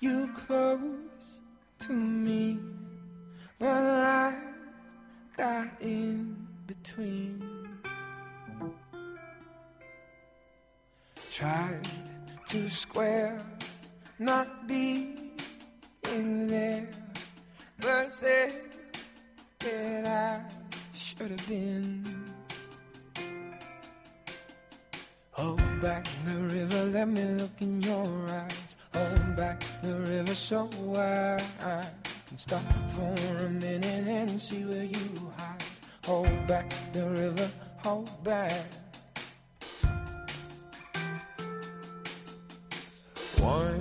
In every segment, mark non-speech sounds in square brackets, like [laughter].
you close to me, but I got in between. Tried to square, not being there, but said that I should have been. Hold back the river, let me look in your eyes. Hold back the river so I can stop for a minute and see where you hide. Hold back the river, hold back. Once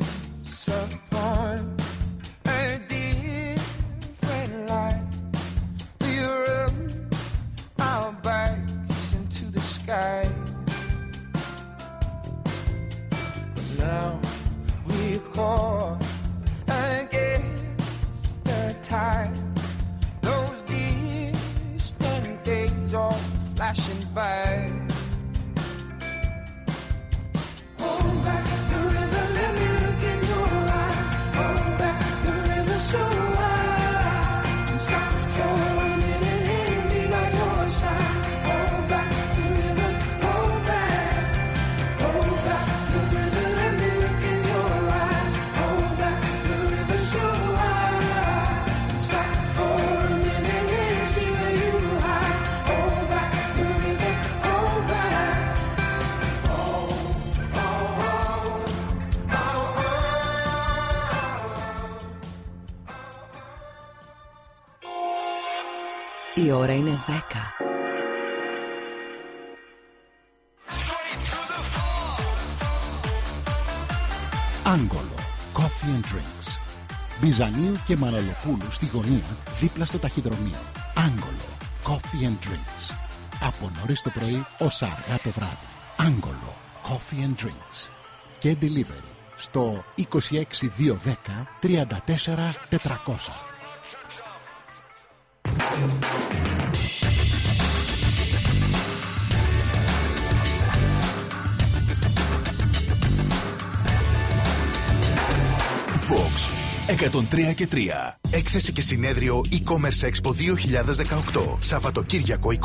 Μπιζανίου και Μαναλοπούλου στη γωνία δίπλα στο ταχυδρομείο. Άγγολο. Coffee and Drinks. Από νωρίς το πρωί ως αργά το βράδυ. Άγγολο. Coffee and Drinks. Και delivery στο 26210 34 400. Fox 103 και 3. Έκθεση και συνέδριο e-commerce Expo 2018. Σαββατοκύριακο 24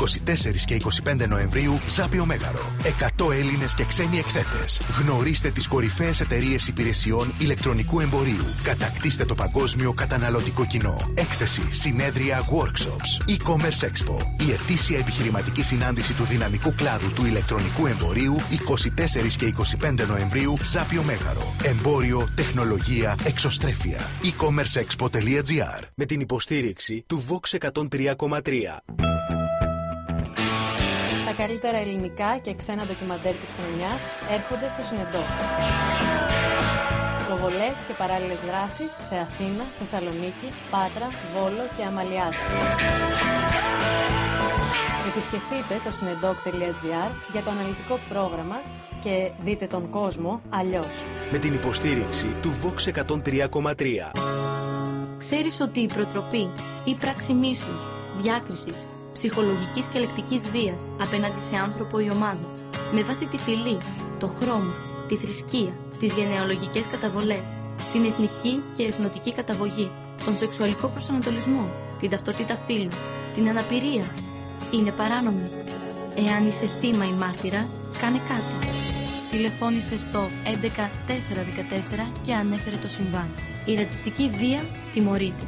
και 25 Νοεμβρίου, Ζάπιο Μέγαρο. 100 Έλληνες και ξένοι εκθέτες. Γνωρίστε τις κορυφαίες εταιρείες υπηρεσιών ηλεκτρονικού εμπορίου. Κατακτήστε το παγκόσμιο καταναλωτικό κοινό. Έκθεση, συνέδρια, workshops. E-commerce Expo. Η ετήσια επιχειρηματική συνάντηση του δυναμικού κλάδου του ηλεκτρονικού εμπορίου 24 και 25 Νοεμβρίου, Ζάπιο Μέγαρο. Εμπόριο, τεχνολογία, εξωστρέφεια. e-commerceexpo.gr Με την υποστήριξη του Vox 103,3. Τα καλύτερα ελληνικά και ξένα ντοκιμαντέρ της χρονιάς έρχονται στο Συνεντό. Προβολές και παράλληλες δράσεις σε Αθήνα, Θεσσαλονίκη, Πάτρα, Βόλο και Αμαλιάδα. Επισκεφτείτε το συνεντόκ.gr για το αναλυτικό πρόγραμμα και δείτε τον κόσμο αλλιώς. Με την υποστήριξη του Vox 103,3. Ξέρεις ότι η προτροπή ή πράξη μίσους, διάκρισης, ψυχολογικής και λεκτικής βίας απέναντι σε άνθρωπο ή ομάδα, με βάση τη φυλή, το χρώμα, τη θρησκεία, τις γενεαλογικές καταβολές, την εθνική και εθνοτική καταγωγή, τον σεξουαλικό προσανατολισμό, την ταυτότητα φύλου, την αναπηρία, είναι παράνομη. Εάν είσαι θύμα ή μάρτυρας, κάνε κάτι. Τηλεφώνησε στο 11414 και ανέφερε το συμβάν. Η ρατσιστική βία τιμωρείται.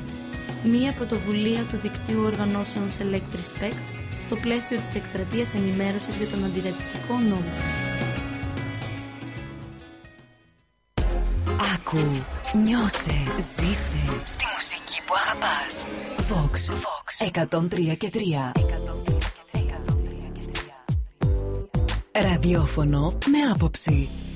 Μία πρωτοβουλία του δικτύου οργανώσεων Select Respect στο πλαίσιο της εκστρατείας ενημέρωσης για τον αντιρατσιστικό νόμο. Άκου, νιώσε, ζήσε στη μουσική που αγαπάς. Vox, Vox 103 και 3. Ραδιόφωνο με άποψη.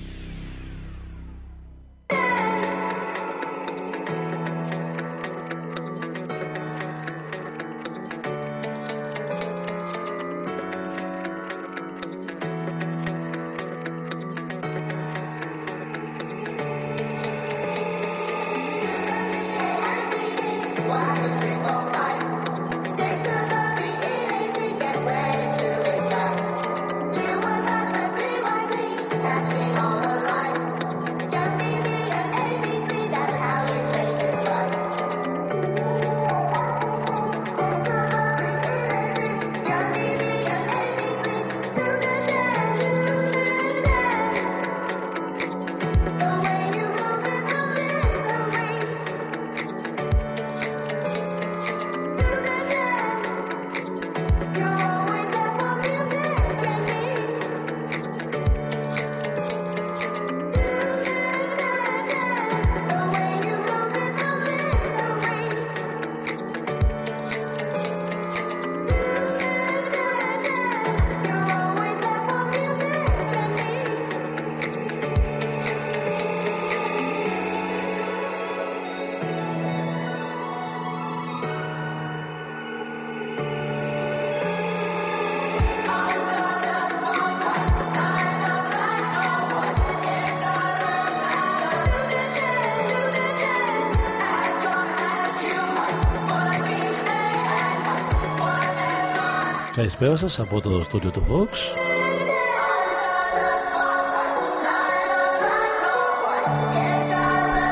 Καλησπέρα σας από το στούντιο του Vox.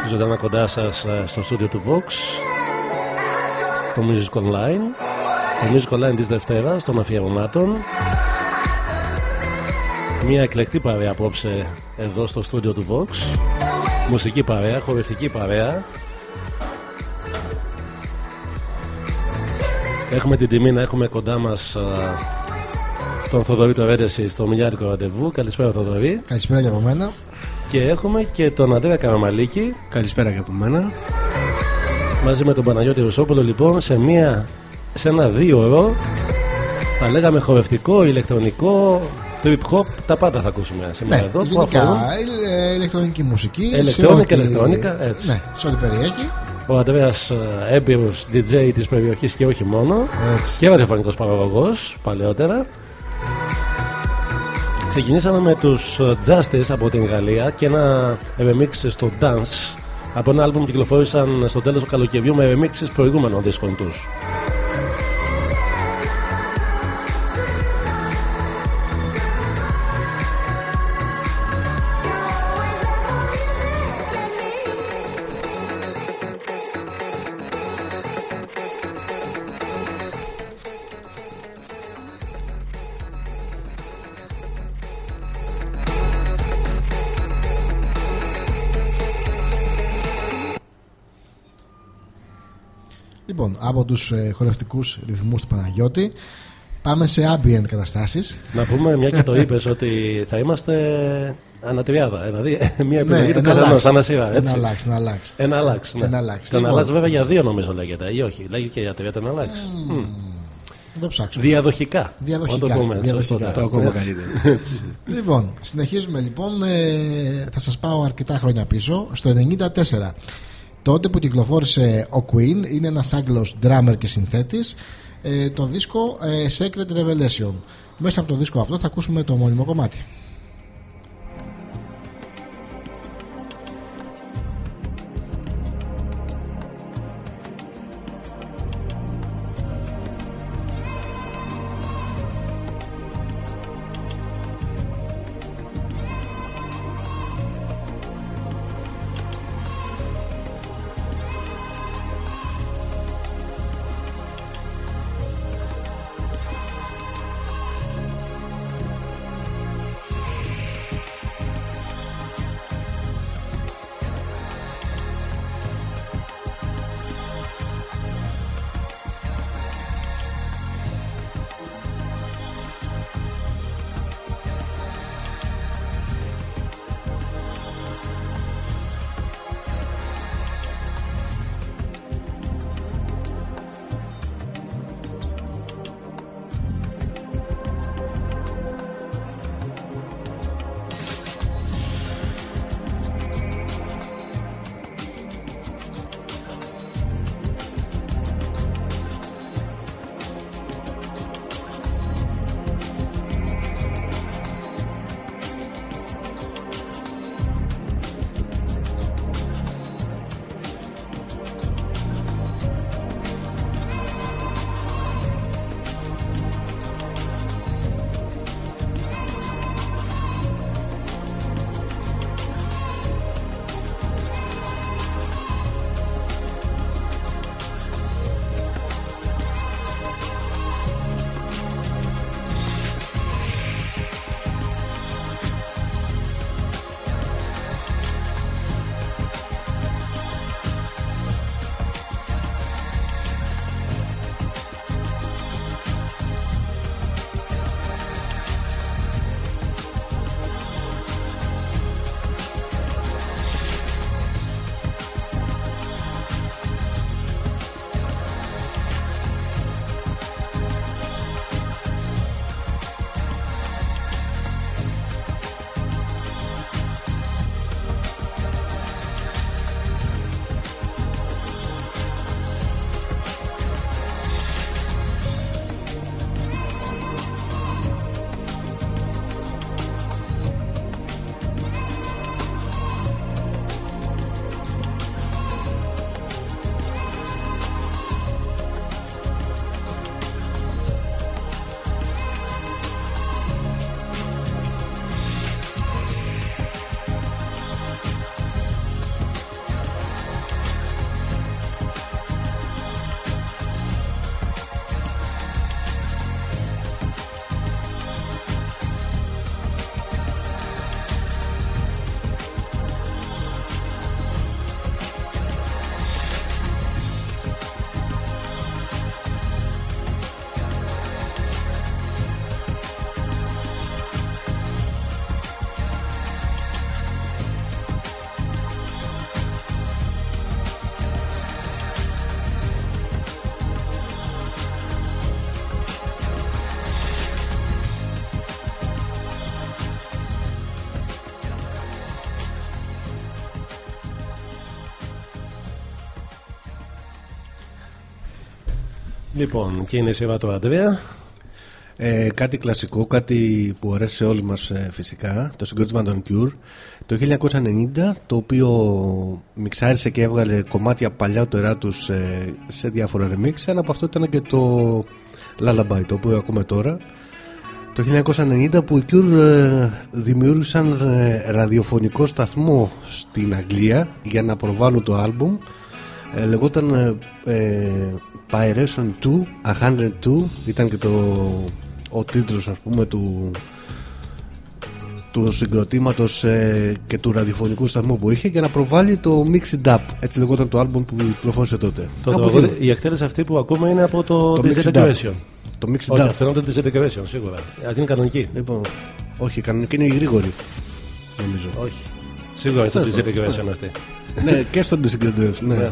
Ζωντανά κοντά σας ε, στο στούντιο του Vox. Το Music Online. Το Music Online της Δευτέρας των αφιερωμάτων. Μια εκλεκτή παρέα απόψε εδώ στο στούντιο του Vox. Μουσική παρέα, χορευτική παρέα Έχουμε την τιμή να έχουμε κοντά μας α, τον Θοδωρή Τωρέντεση στο Μιλιάρικο Ραντεβού. Καλησπέρα Θοδωρή. Καλησπέρα και από μένα. Και έχουμε και τον Ανδρέα Καραμαλίκη Καλησπέρα και από μένα. μαζί με τον Παναγιώτη Ρουσόπουλο λοιπόν σε, μια, σε ένα δύο ώρο θα λέγαμε χορευτικό, ηλεκτρονικό, trip hop, τα πάντα θα ακούσουμε σήμερα Ναι, εδώ. που γενικά αφορούν ε, ηλεκτρονική μουσική. Ηλεκτρόνικα, σε ό,τι- ηλεκτρόνικα, έτσι. Ναι, σε ό,τι περιέχει. Ο Ανδρέας ε, έμπειρος DJ της περιοχής και όχι μόνο Έτσι. και ραδιοφωνικός παραγωγός παλαιότερα. Ξεκινήσαμε με τους ε, Justice από την Γαλλία και ένα remix στο Dance από ένα άλμπουμ που κυκλοφόρησαν στο τέλος του καλοκαιριού με remixes προηγούμενων δίσκων τους. Λοιπόν, από τους ε, χορευτικούς ρυθμούς του Παναγιώτη πάμε σε ambient καταστάσεις. Να πούμε, μια και το [laughs] είπες, ότι θα είμαστε ανατριάδα. Δηλαδή, [laughs] μια επιλογή του ένα καθενός, αλλάξ. ανά σειρά. Ένα έτσι. αλλάξ, ένα αλλάξ. Ένα αλλάξ. Ναι. Ένα αλλάξ. Το ένα Λοιπόν. αλλάξ βέβαια για δύο νομίζω λέγεται. Ή όχι, λέγεται και για τρία το ένα αλλάξ. Μμ. Θα το ψάξω. Διαδοχικά. Διαδοχικά, Να το πούμε έτσι, διαδοχικά. σωστά. Το ακόμα Έτσι. καλύτερο. [laughs] Έτσι. Λοιπόν, συνεχίζουμε λοιπόν. Ε, θα σας πάω αρκετά χρόνια πίσω, στο 94. Τότε που κυκλοφόρησε ο Queen, είναι ένας Άγγλος drummer και συνθέτης, ε, το δίσκο ε, Secret Revelation. Μέσα από το δίσκο αυτό θα ακούσουμε το μόνιμο κομμάτι. Λοιπόν, και είναι η σειρά του Αντρέα. Ε, κάτι κλασικό, κάτι που αρέσει σε όλοι μας ε, φυσικά, το συγκρότημα των Cure, το 1990, το οποίο μιξάρισε και έβγαλε κομμάτια παλιότερα τους ε, σε διάφορα remix. Ένα από αυτό ήταν και το Lullaby, το οποίο ακούμε τώρα. Το 1990 που οι Cure ε, δημιούργησαν ε, ραδιοφωνικό σταθμό στην Αγγλία για να προβάλλουν το άλμπουμ. Ε, λεγόταν ε, ε, Pyration 2, 102, ήταν και το, ο τίτλος ας πούμε του, του συγκροτήματος ε, και του ραδιοφωνικού σταθμού που είχε για να προβάλλει το Mixed Up. Έτσι λεγόταν το άλμπουμ που κυκλοφόρησε τότε. Το Από τραγούδι- εκεί- η εκτέλεση αυτή που ακούμε είναι από το, Το Mixed Up. Disintegration. Το Mixed Όχι, Up. αυτό είναι το Disintegration, σίγουρα. Αυτή είναι κανονική. Λοιπόν, όχι, κανονική είναι η γρήγορη. Νομίζω. Όχι. Σίγουρα είναι το Τέλος πάντων. Disintegration αυτή. Ναι, και στον Disintegration. Ναι. Ναι.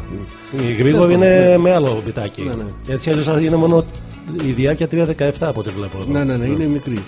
Η γρήγορη Τέλος είναι πάντων. με άλλο μπιτάκι. Ναι, ναι. Έτσι αλλιώς είναι μόνο η διάρκεια 3.17 από ό,τι βλέπω εδώ. Ναι, ναι, ναι, είναι μικρή.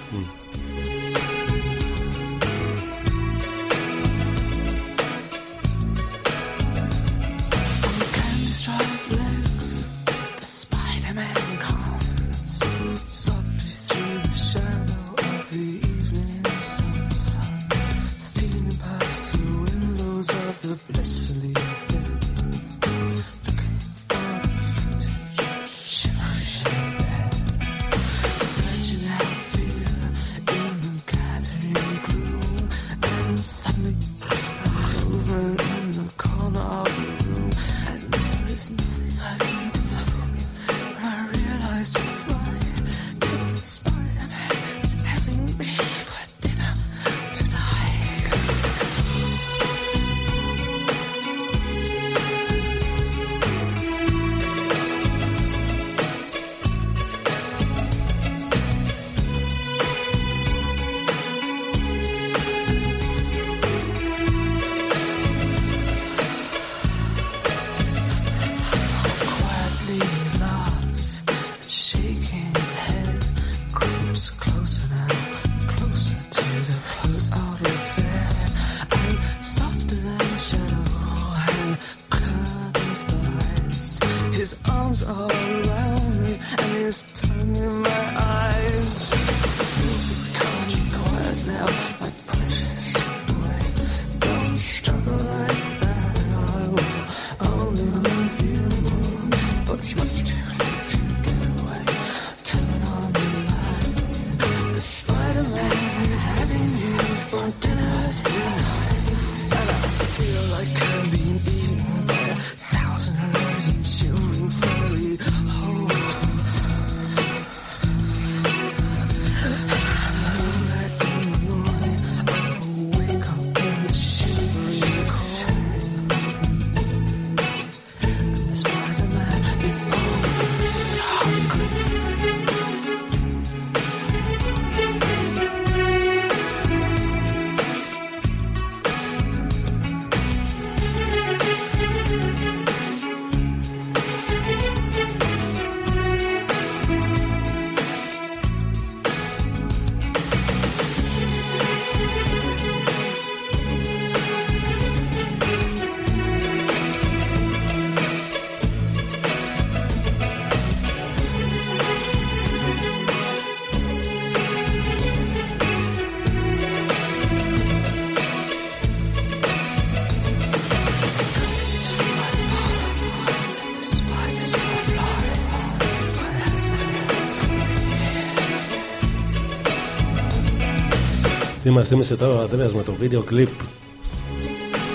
Τι μας θύμισε τώρα ο Αντρέας με το βίντεο κλιπ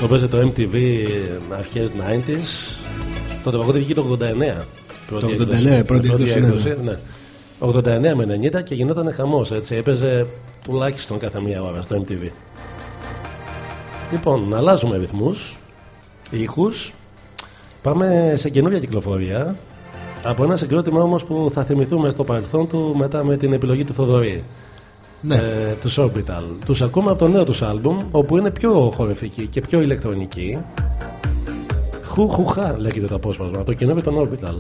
το παίζει το MTV αρχές 90s το τραγούδι βγήκε το 89 Το 89, πρώτη έκδοση, ναι, ναι. ναι. 89 με 90 και γινόταν χαμός έτσι. Έπαιζε τουλάχιστον κάθε μία ώρα στο MTV λοιπόν αλλάζουμε ρυθμούς ήχους. Πάμε σε καινούργια κυκλοφορία. Από ένα συγκρότημα όμως που θα θυμηθούμε στο παρελθόν του μετά με την επιλογή του Θοδωρή Ναι. ε, τους Orbital. Τους ακούμε από το νέο τους άλμπουμ όπου είναι πιο χορευτική και πιο ηλεκτρονική. Χου χου χα λέγεται το απόσπασμα από το καινούριο των Orbital.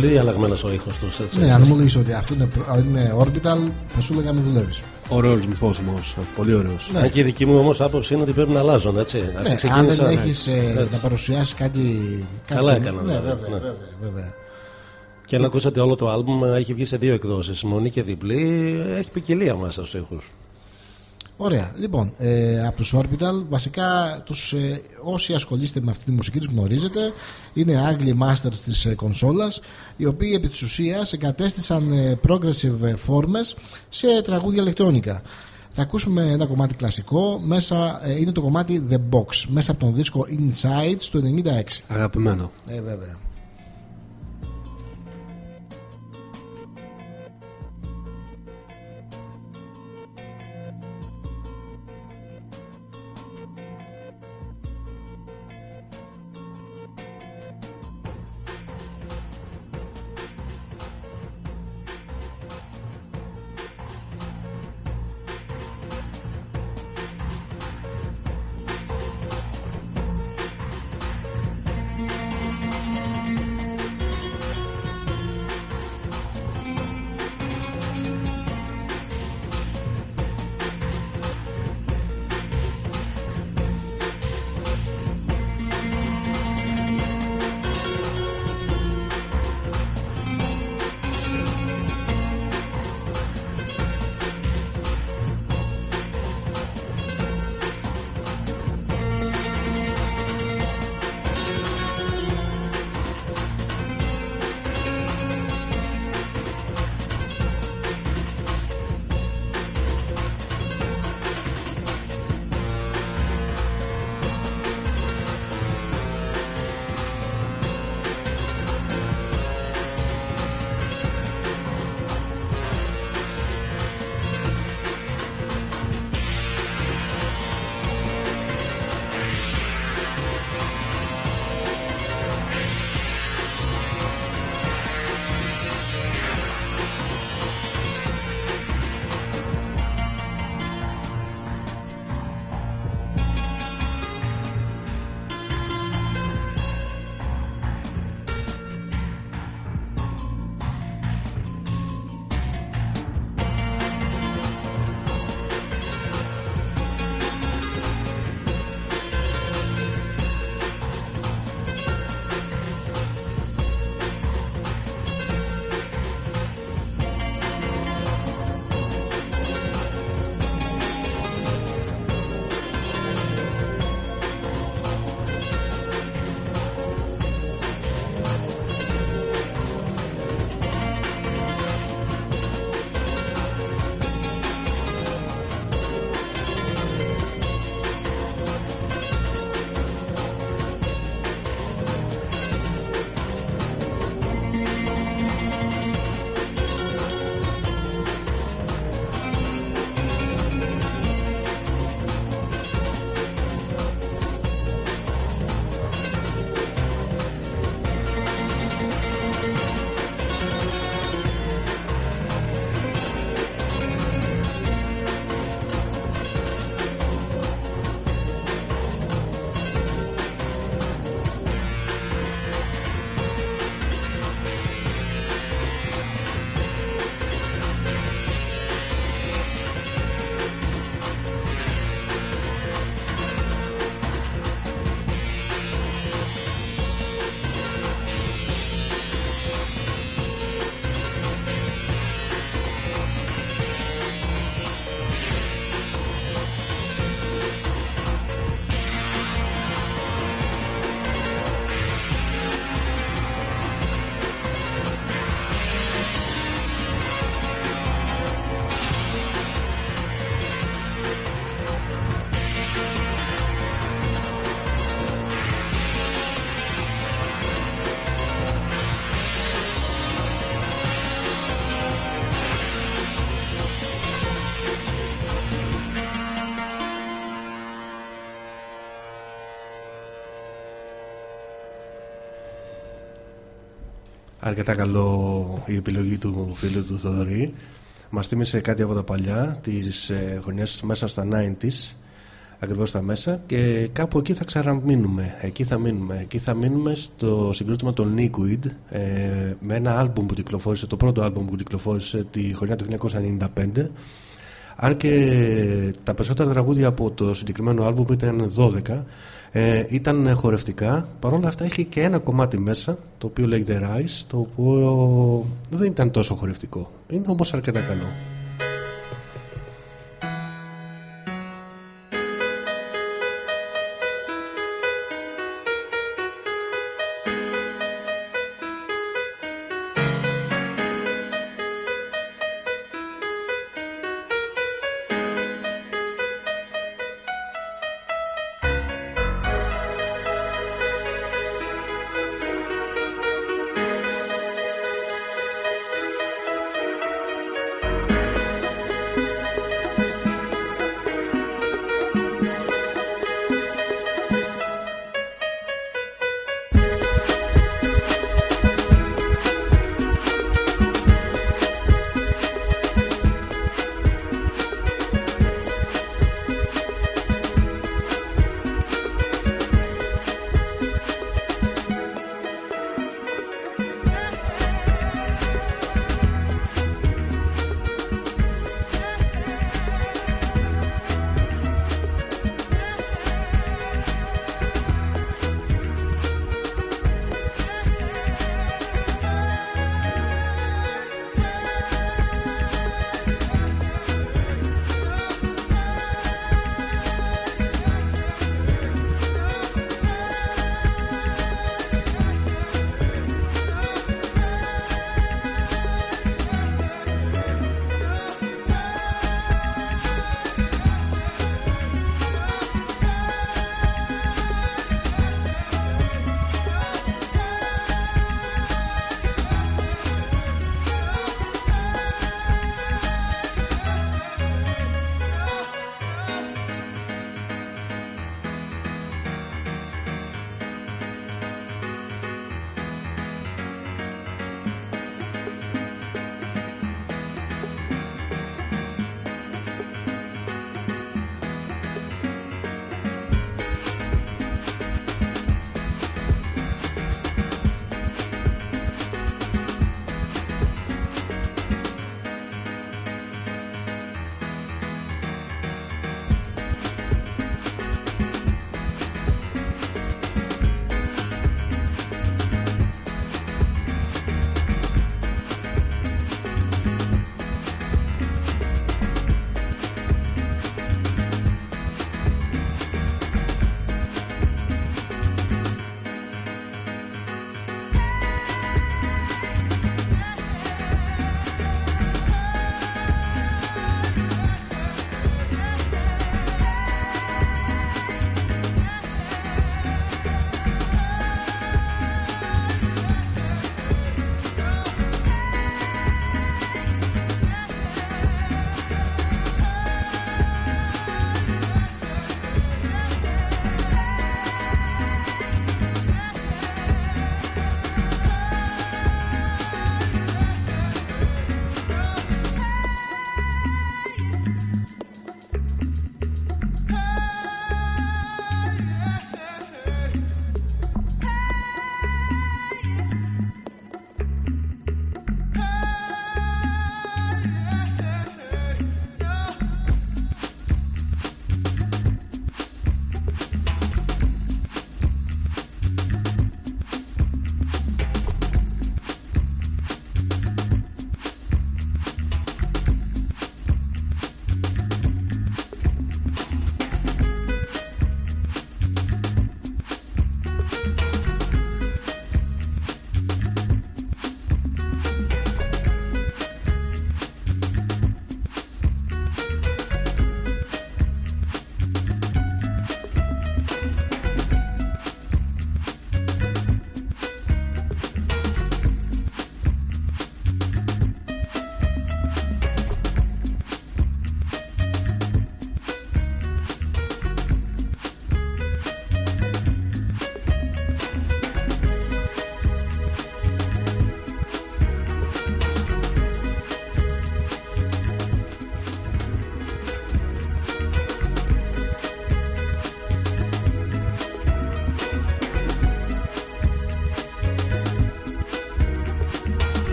Πολύ αλλαγμένο ο ήχος τους. Ναι, αν μου λέγεις ότι αυτό είναι, προ- είναι orbital, θα σου έλεγα μην δουλεύεις. Ωραίος ρυθμό Πολύ ωραίος. Ναι. Αν και η δική μου όμως άποψη είναι ότι πρέπει να αλλάζουν, έτσι. Ας Ναι, αν δεν ξεκίνησα- έχει Έτσι. να παρουσιάσεις κάτι. κάτι Καλά έκαναν, Ναι, ναι, βέβαια, ναι. βέβαια, βέβαια. Και αν ακούσατε όλο το άλμπουμ, έχει βγει σε δύο εκδόσεις. Μονή και διπλή. Έχει ποικιλία μέσα στους ήχους. Ωραία. Λοιπόν, ε, από τους Orbital, βασικά τους, ε, όσοι ασχολείστε με αυτή τη μουσική τους γνωρίζετε, είναι Άγγλοι masters της ε, κονσόλας, οι οποίοι επί της ουσίας εγκατέστησαν ε, progressive ε, φόρμες σε τραγούδια ηλεκτρόνικα. Θα ακούσουμε ένα κομμάτι κλασικό, μέσα, ε, είναι το κομμάτι The Box, μέσα από τον δίσκο Insights του 96. Αγαπημένο. Ε, βέβαια. Αρκετά καλό η επιλογή του φίλου του Θοδωρή. Μας θύμισε κάτι από τα παλιά, τις ε, χρονιές μέσα στα 90s. ακριβώς στα μέσα και κάπου εκεί θα ξαναμείνουμε εκεί θα μείνουμε, εκεί θα μείνουμε στο συγκρότημα των Liquid ε, με ένα άλμπουμ που κυκλοφόρησε το πρώτο άλμπουμ που κυκλοφόρησε τη χρονιά του 1995 αν και τα περισσότερα τραγούδια από το συγκεκριμένο άλμπουμ ήταν 12 ε, ήταν χορευτικά. Παρόλα αυτά έχει και ένα κομμάτι μέσα το οποίο λέγεται Rise το οποίο δεν ήταν τόσο χορευτικό. Είναι όμως αρκετά καλό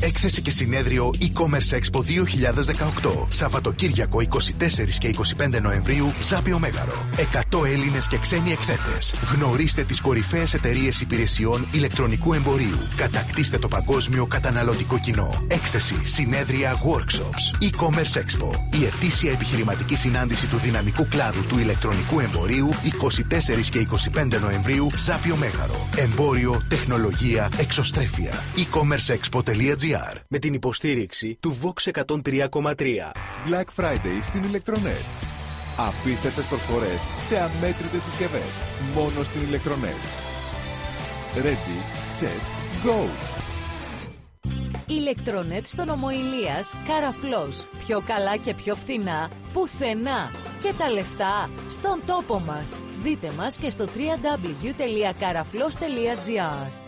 Έκθεση και συνέδριο e-commerce Expo 2018. Σαββατοκύριακο 24 και 25 Νοεμβρίου, Ζάπιο Μέγαρο. 100 Έλληνες και ξένοι εκθέτες. Γνωρίστε τις κορυφαίες εταιρείες υπηρεσιών ηλεκτρονικού εμπορίου. Κατακτήστε το παγκόσμιο καταναλωτικό κοινό. Έκθεση, συνέδρια, workshops. E-commerce Expo. Η ετήσια επιχειρηματική συνάντηση του δυναμικού κλάδου του ηλεκτρονικού εμπορίου 24 και 25 Νοεμβρίου, Ζάπιο Μέγαρο. Εμπόριο, τεχνολογία, εξωστρέφεια. e-commerceexpo.gr Με την υποστήριξη του Vox 103,3. Black Friday στην Electronet. Απίστευτες προσφορές σε αμέτρητες συσκευές. Μόνο στην Electronet. Ready, set, go. Ηλεκτρονέτ στο νομό Ηλίας, Καραφλός. Πιο καλά και πιο φθηνά, πουθενά. Και τα λεφτά στον τόπο μας. Δείτε μας και στο www.karaflos.gr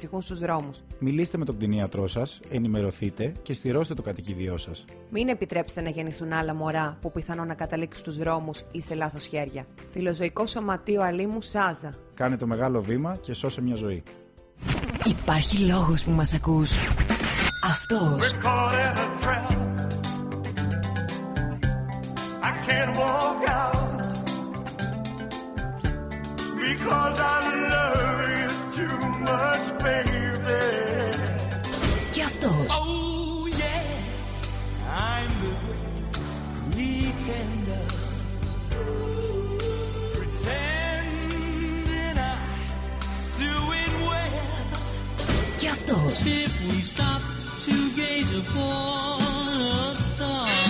ξεψυχούν στους δρόμους. Μιλήστε με τον κτηνίατρό σας, ενημερωθείτε και στηρώστε το κατοικίδιό σας. Μην επιτρέψετε να γεννηθούν άλλα μωρά που πιθανόν να καταλήξουν στους δρόμους ή σε λάθος χέρια. Φιλοζωικό Σωματείο Αλήμου Σάζα. Κάνε το μεγάλο βήμα και σώσε μια ζωή. Υπάρχει λόγος που μας ακούς. Αυτός. caught in a trap. I can't walk out because I love you too much, baby. Και αυτός. Oh yes, I'm the pretender, pretending I'm doing well. Και αυτός. If we stop to gaze upon a star,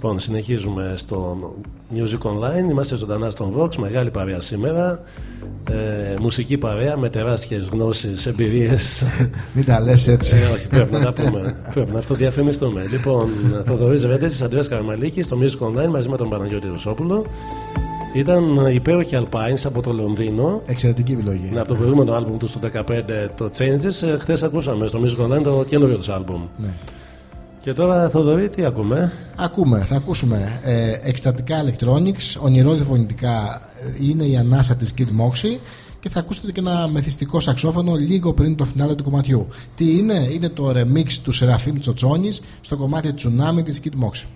Λοιπόν, συνεχίζουμε στο Music Online. Είμαστε ζωντανά στον Vox. Μεγάλη παρέα σήμερα. Ε, μουσική παρέα με τεράστιες γνώσεις, εμπειρίες. [laughs] Μην τα λες έτσι. Ε, όχι, πρέπει να τα πούμε. πρέπει να αυτοδιαφημιστούμε. Λοιπόν, Θοδωρής Ρέντεση, Αντρέας Καραμαλίκης στο Music Online μαζί με τον Παναγιώτη Ρουσόπουλο. Ήταν υπέροχη Alpines από το Λονδίνο. Εξαιρετική επιλογή. Ναι, από το προηγούμενο άλμπουμ του στο 2015 το Changes. Χθες ακούσαμε στο Music Online το καινούριο τους άλμπουμ. Ναι. Και τώρα Θοδωρή, τι ακούμε; Ακούμε, θα ακούσουμε ε, εκστατικά electronics, ονειρώδη φωνητικά ε, είναι η ανάσα της Kid Moxie και θα ακούσετε και ένα μεθυστικό σαξόφωνο λίγο πριν το φινάλε του κομματιού. Τι είναι, είναι το remix του Σεραφείμ Τσοτσόνης στο κομμάτι Tsunami της Kid Moxie.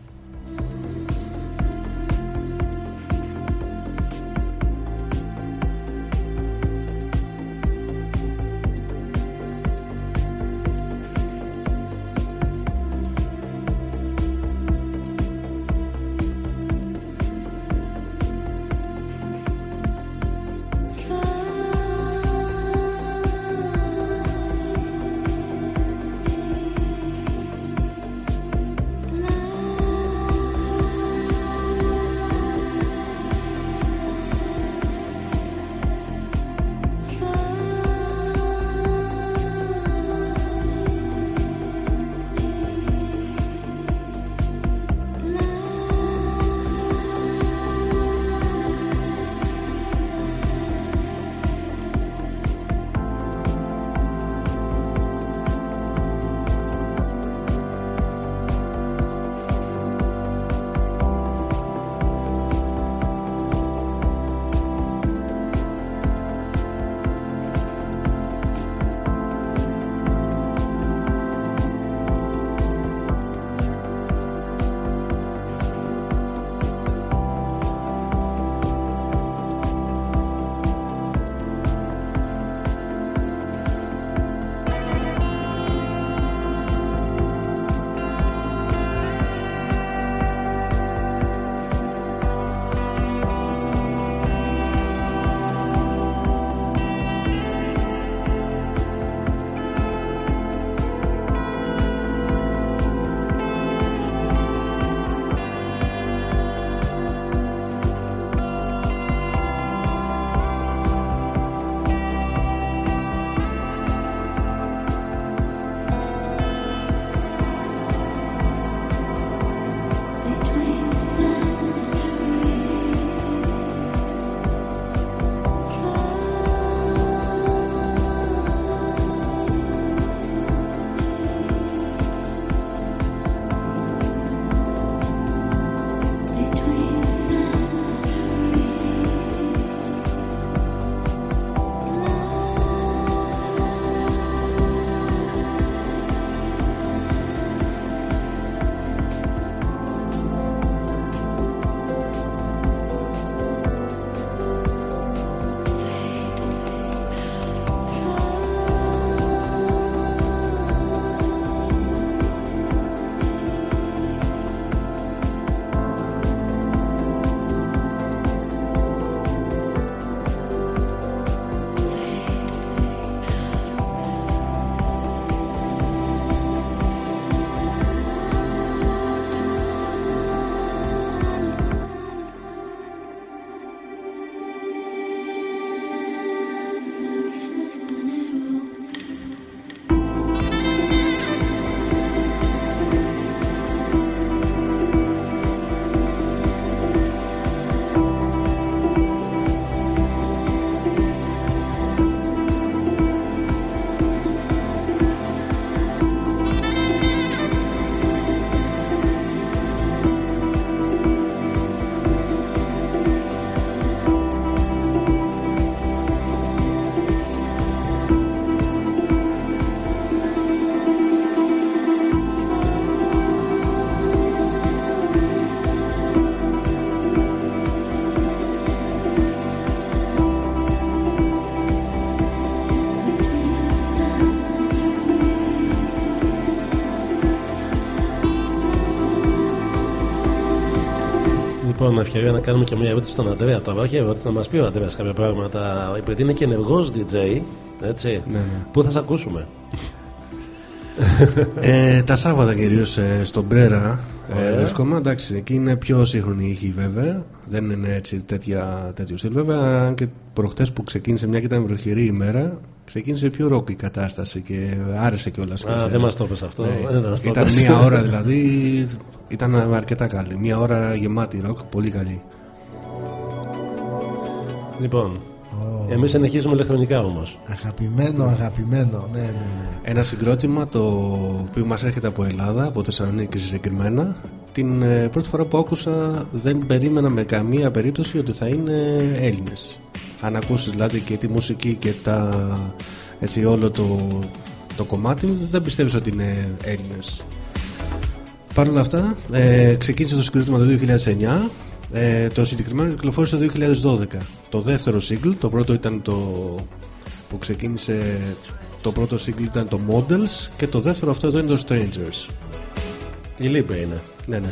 Λοιπόν, ευκαιρία να κάνουμε και μια ερώτηση στον Αντρέα τώρα. Όχι ερώτηση, να μας πει ο Αντρέας κάποια πράγματα. Επειδή είναι και ενεργός DJ, έτσι. Ναι, ναι. Πού θα σε ακούσουμε. Ε, τα Σάββατα κυρίως στον Πρέρα ε, Ωραία. βρίσκομαι. Εντάξει, εκεί είναι πιο σύγχρονη η ήχη βέβαια. Δεν είναι έτσι τέτοια, τέτοιο στυλ. Βέβαια, αν και προχτές που ξεκίνησε, μια και ήταν βροχερή ημέρα, ξεκίνησε πιο ροκ η κατάσταση και άρεσε κιόλας. Α, δεν μας το είπες αυτό. Δεν μας το ήταν είπες. μία ώρα δηλαδή, ήταν αρκετά καλή. Μία ώρα γεμάτη ροκ, πολύ καλή. Λοιπόν, εμείς συνεχίζουμε ηλεκτρονικά όμως. Αγαπημένο, αγαπημένο. Ναι, ναι, ναι. Ένα συγκρότημα το οποίο μας έρχεται από Ελλάδα, από Θεσσαλονίκη συγκεκριμένα. Την ε, πρώτη φορά που άκουσα δεν περίμενα με καμία περίπτωση ότι θα είναι Έλληνες. Αν ακούσεις δηλαδή και τη μουσική και τα, έτσι, όλο το, το κομμάτι δεν πιστεύεις ότι είναι Έλληνες. Παρ' όλα αυτά ε, ξεκίνησε το συγκρότημα το 2009 ε, το συγκεκριμένο κυκλοφόρησε το 2012 το δεύτερο single, το πρώτο ήταν το που ξεκίνησε το πρώτο single ήταν το Models και το δεύτερο αυτό εδώ είναι το Strangers. Οι Liebe είναι. ναι ναι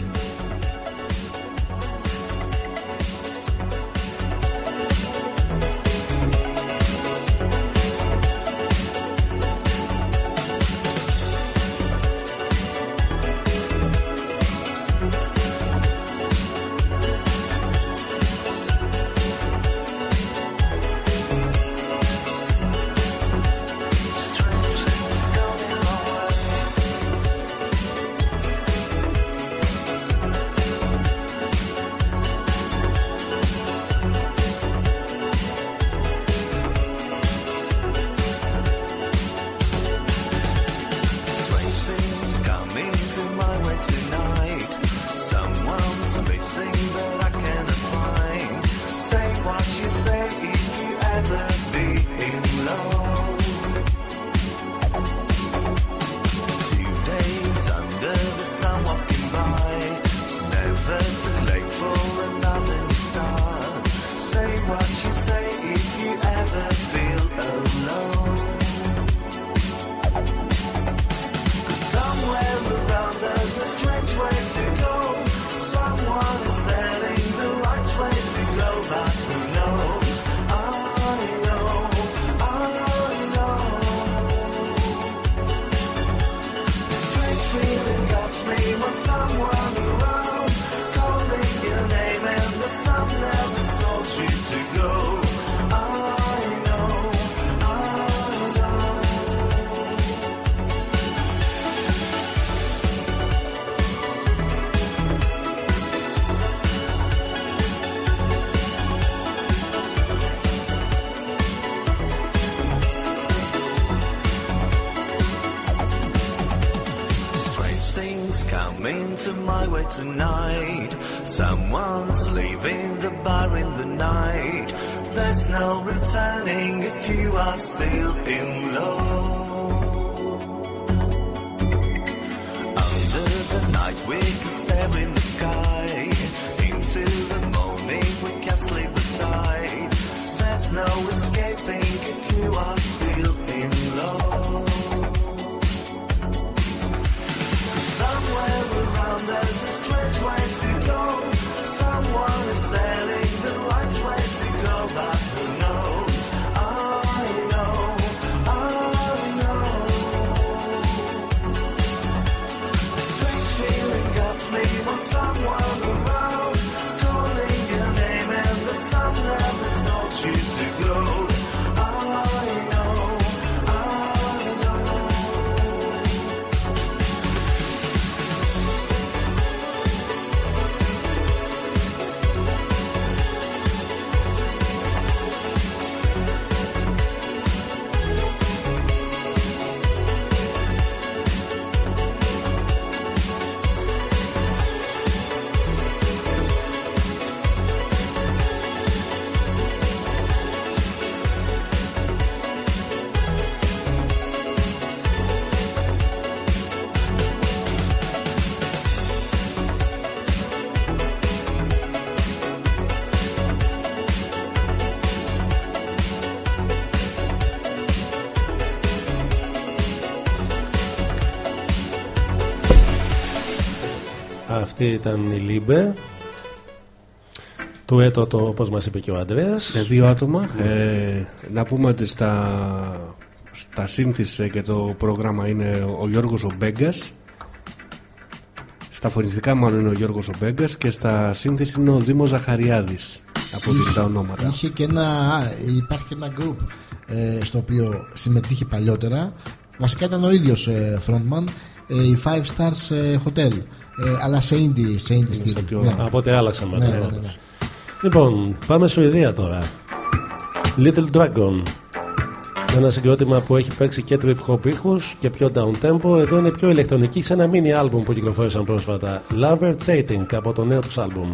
Αυτοί ήταν οι Liebe. Του έτο το όπως μας είπε και ο Αντρέας. Ε, δύο άτομα. Ε, να πούμε ότι στα, στα σύνθεση και το πρόγραμμα είναι ο Γιώργος ο Μπέγκας στα φωνητικά μάλλον είναι ο Γιώργος ο Μπέγκας και στα σύνθεση είναι ο Δήμος Ζαχαριάδης από Είχε- τα ονόματα Είχε και ένα, α, υπάρχει και ένα group ε, στο οποίο συμμετείχε παλιότερα. Βασικά ήταν ο ίδιος ε, frontman, ε, η Five Stars ε, Hotel. Ε, αλλά σε indie, σε indie στυλ. Ναι. Από ό,τι άλλαξαν Ναι, μετά. ναι, ναι, ναι. Λοιπόν, πάμε Σουηδία τώρα. Little Dragon. Ένα συγκρότημα που έχει παίξει και trip hop ήχους και πιο down tempo. Εδώ είναι πιο ηλεκτρονική σε ένα mini album που κυκλοφόρησαν πρόσφατα. Lover Chating από το νέο τους album.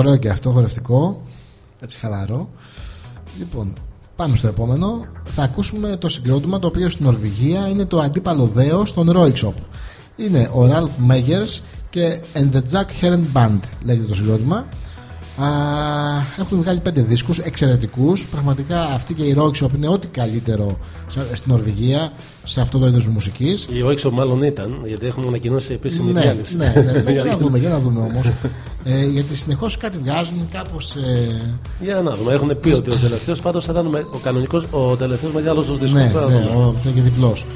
Ωραίο και αυτό, χορευτικό. Έτσι χαλαρό. Λοιπόν, πάμε στο επόμενο. Θα ακούσουμε το συγκρότημα το οποίο στην Νορβηγία είναι το αντίπαλο δέο στον Roixop. Είναι ο Ralph Meggers και And the Jack Heron Band λέγεται το συγκρότημα. Α, έχουν βγάλει πέντε δίσκους εξαιρετικούς πραγματικά αυτή και η Roixop είναι ό,τι καλύτερο σα- στην Νορβηγία σε αυτό το είδος μουσικής Η Oixo μάλλον ήταν, γιατί έχουν ανακοινώσει επίσημη ναι, διάλυση. ναι, ναι, ναι, [laughs] για να δούμε, για να δούμε όμως ε, γιατί συνεχώς κάτι βγάζουν κάπως ε, Για να δούμε, έχουν πει ότι ο τελευταίος πάντως θα ήταν με- ο κανονικό, ο τελευταίος μεγάλος του δίσκος. Ναι, ναι, ο, ήταν και διπλός.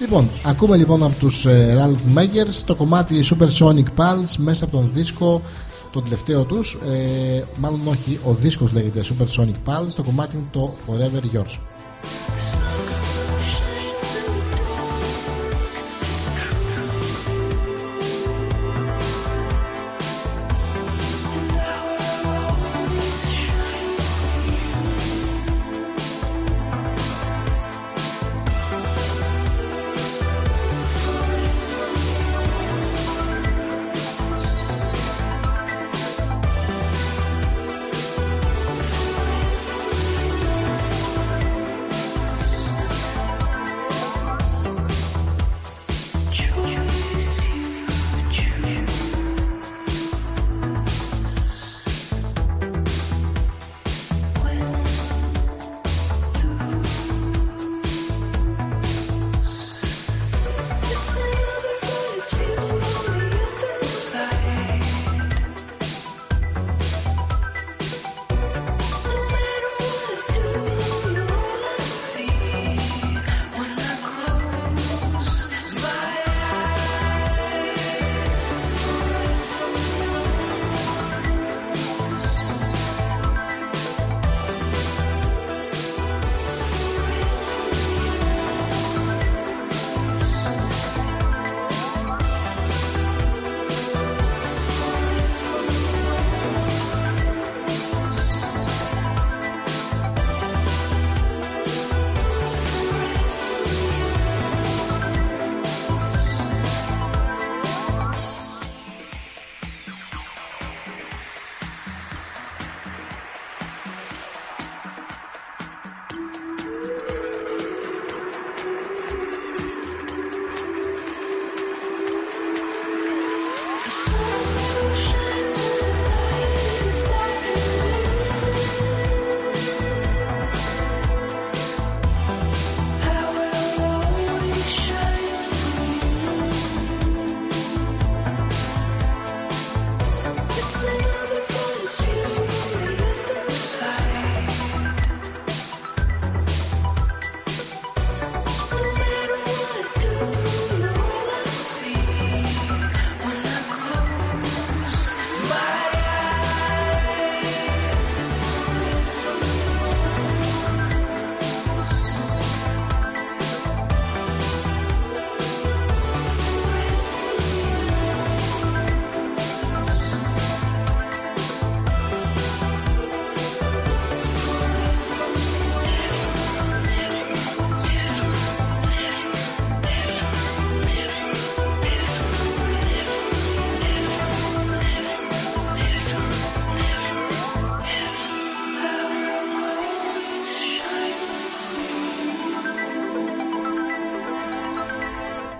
Λοιπόν, ακούμε λοιπόν από τους ε, Ralph Meggers το κομμάτι Supersonic Pulse μέσα από τον δίσκο το τελευταίο τους ε, μάλλον όχι, ο δίσκος λέγεται Supersonic Pulse το κομμάτι είναι το Forever Yours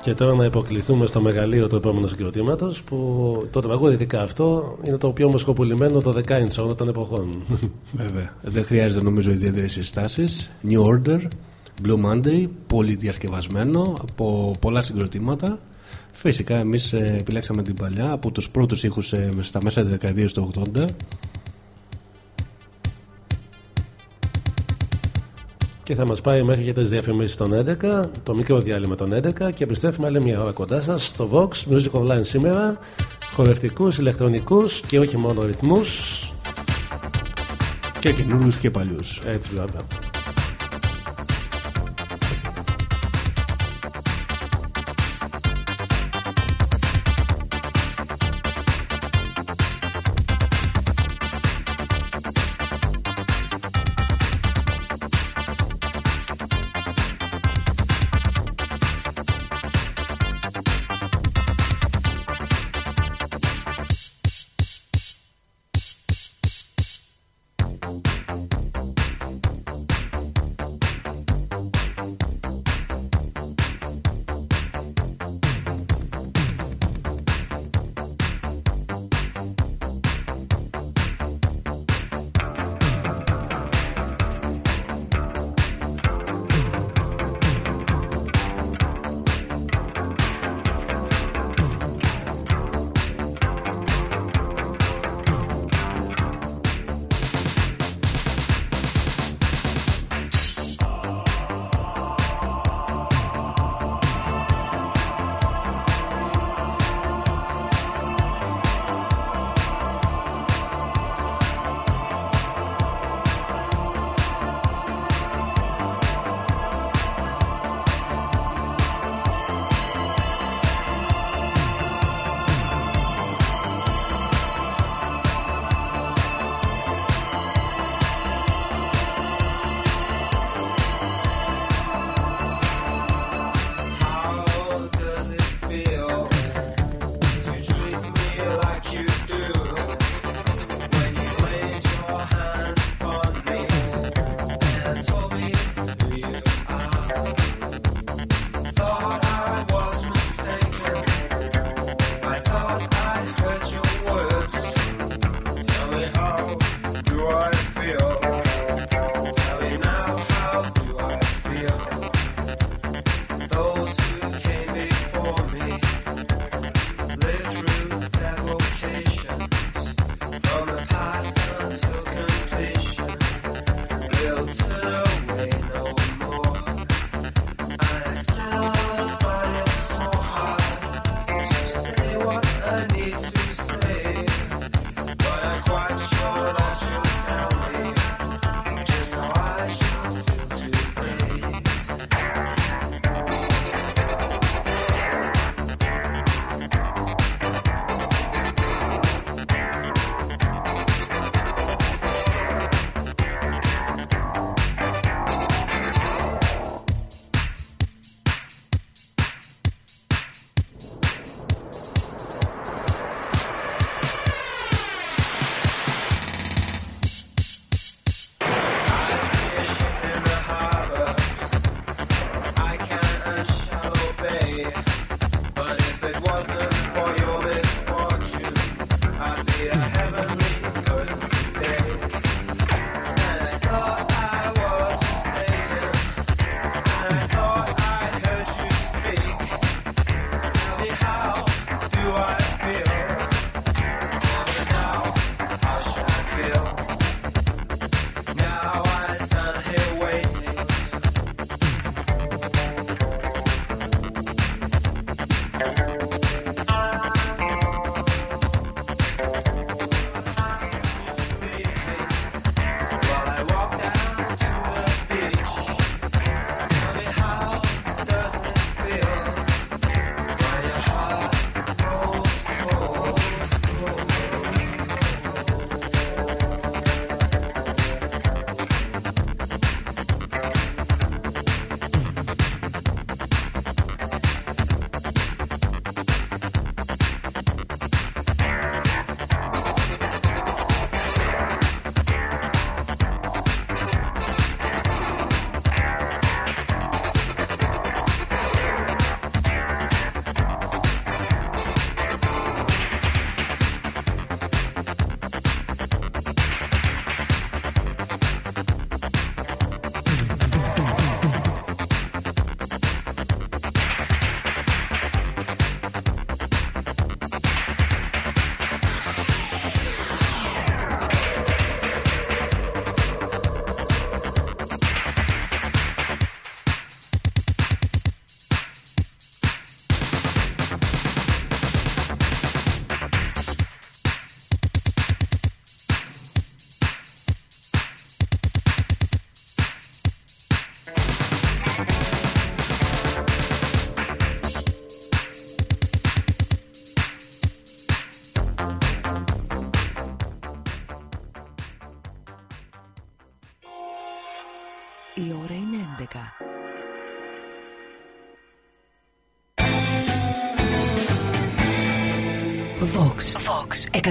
Και τώρα να υποκληθούμε στο μεγαλείο του επόμενου συγκροτήματος που το τραγούδι ειδικά αυτό είναι το πιο μοσχοπουλημένο το The Kind Song των εποχών. Βέβαια. Δεν χρειάζεται νομίζω ιδιαίτερες συστάσεις. New Order, Blue Monday, πολύ διασκευασμένο από πολλά συγκροτήματα. Φυσικά εμείς επιλέξαμε την παλιά από τους πρώτους ήχους στα μέσα της δεκαετίας του 80. Και θα μας πάει μέχρι και τις διαφημίσεις των 11, το μικρό διάλειμμα των 11 και επιστρέφουμε άλλη μια ώρα κοντά σας στο Vox Music Online σήμερα. Χορευτικούς, ηλεκτρονικούς και όχι μόνο ρυθμούς. Και καινούριους και παλιούς. Έτσι βέβαια.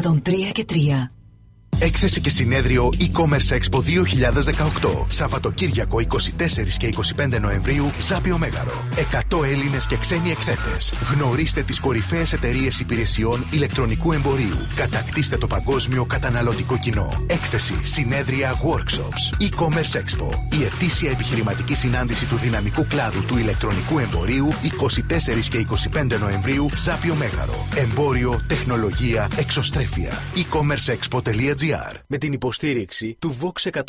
103 και 3. Έκθεση και συνέδριο e-commerce Expo 2018. Σαββατοκύριακο 24 και 25 Νοεμβρίου, Ζάπιο Μέγαρο. 100 Έλληνες και ξένοι εκθέτες. Γνωρίστε τις κορυφαίες εταιρείες υπηρεσιών ηλεκτρονικού εμπορίου. Κατακτήστε το παγκόσμιο καταναλωτικό κοινό. Έκθεση, συνέδρια, workshops. E-commerce Expo. Η ετήσια επιχειρηματική συνάντηση του δυναμικού κλάδου του ηλεκτρονικού εμπορίου 24 και 25 Νοεμβρίου, Ζάπιο Μέγαρο. Εμπόριο, τεχνολογία, εξωστρέφεια. e-commerceexpo.gr με την υποστήριξη του Vox 103,3.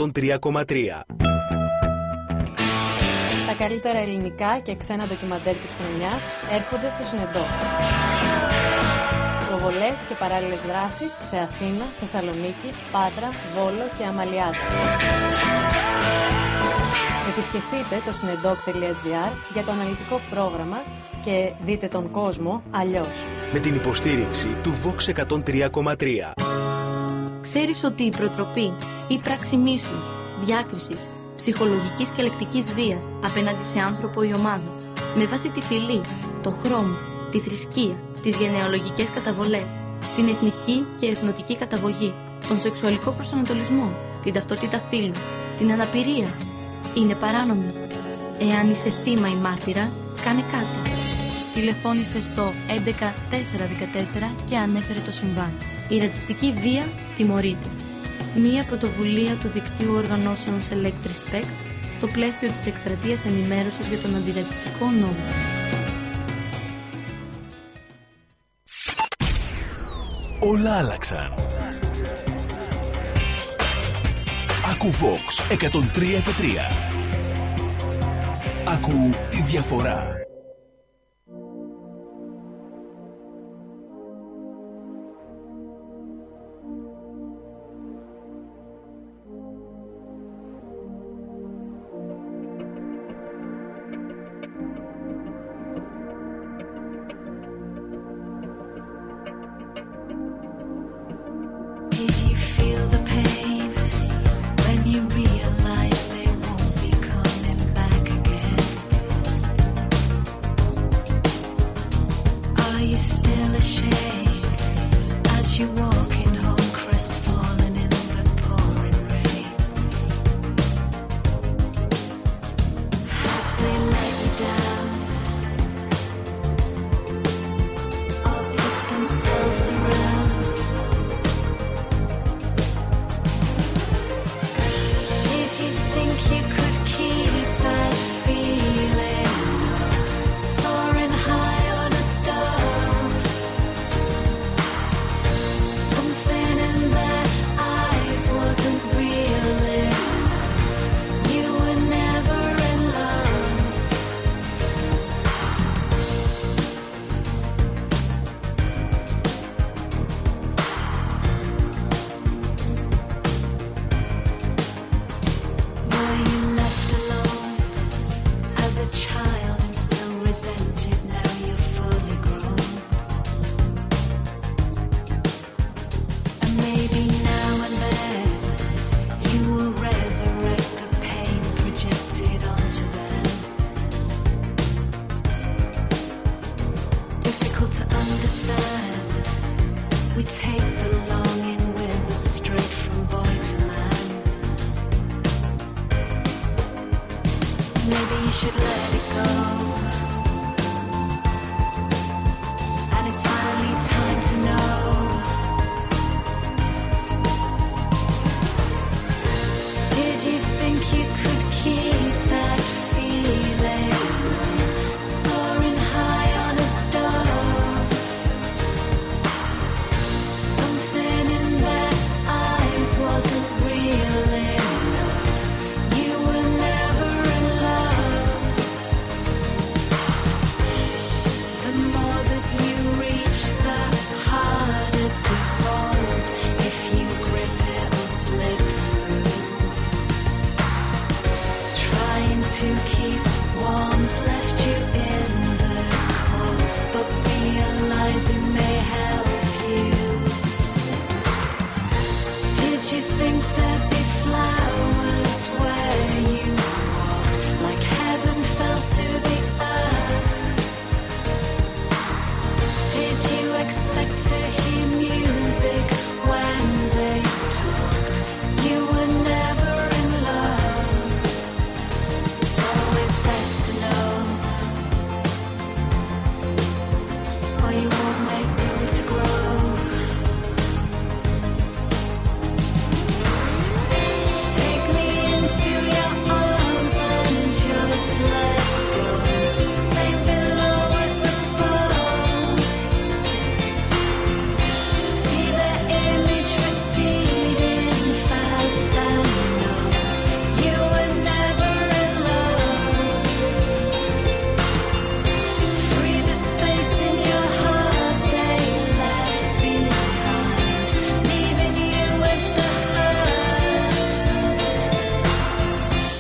Τα καλύτερα ελληνικά και ξένα ντοκιμαντέρ της χρονιάς έρχονται στο Συνεντό. Προβολές και παράλληλες δράσεις σε Αθήνα, Θεσσαλονίκη, Πάτρα, Βόλο και Αμαλιάδα. Επισκεφτείτε το συνεντόκ.gr για το αναλυτικό πρόγραμμα και δείτε τον κόσμο αλλιώς. Με την υποστήριξη του Vox 103,3. Ξέρεις ότι η προτροπή ή πράξη μίσους, διάκρισης, ψυχολογικής και λεκτικής βίας απέναντι σε άνθρωπο ή ομάδα, με βάση τη φυλή, το χρώμα, τη θρησκεία, τις γενεολογικές καταβολές, την εθνική και εθνοτική καταγωγή, τον σεξουαλικό προσανατολισμό, την ταυτότητα φύλου, την αναπηρία, είναι παράνομη. Εάν είσαι θύμα ή μάρτυρας, κάνε κάτι. Τηλεφώνησε στο 11414 και ανέφερε το συμβάν. Η ρατσιστική βία τιμωρείται. Μία πρωτοβουλία του δικτύου οργανώσεων Select Respect στο πλαίσιο της εκστρατείας ενημέρωσης για τον αντιρατσιστικό νόμο. Όλα άλλαξαν. Ακού Vox 103 και 3. Ακού τη διαφορά.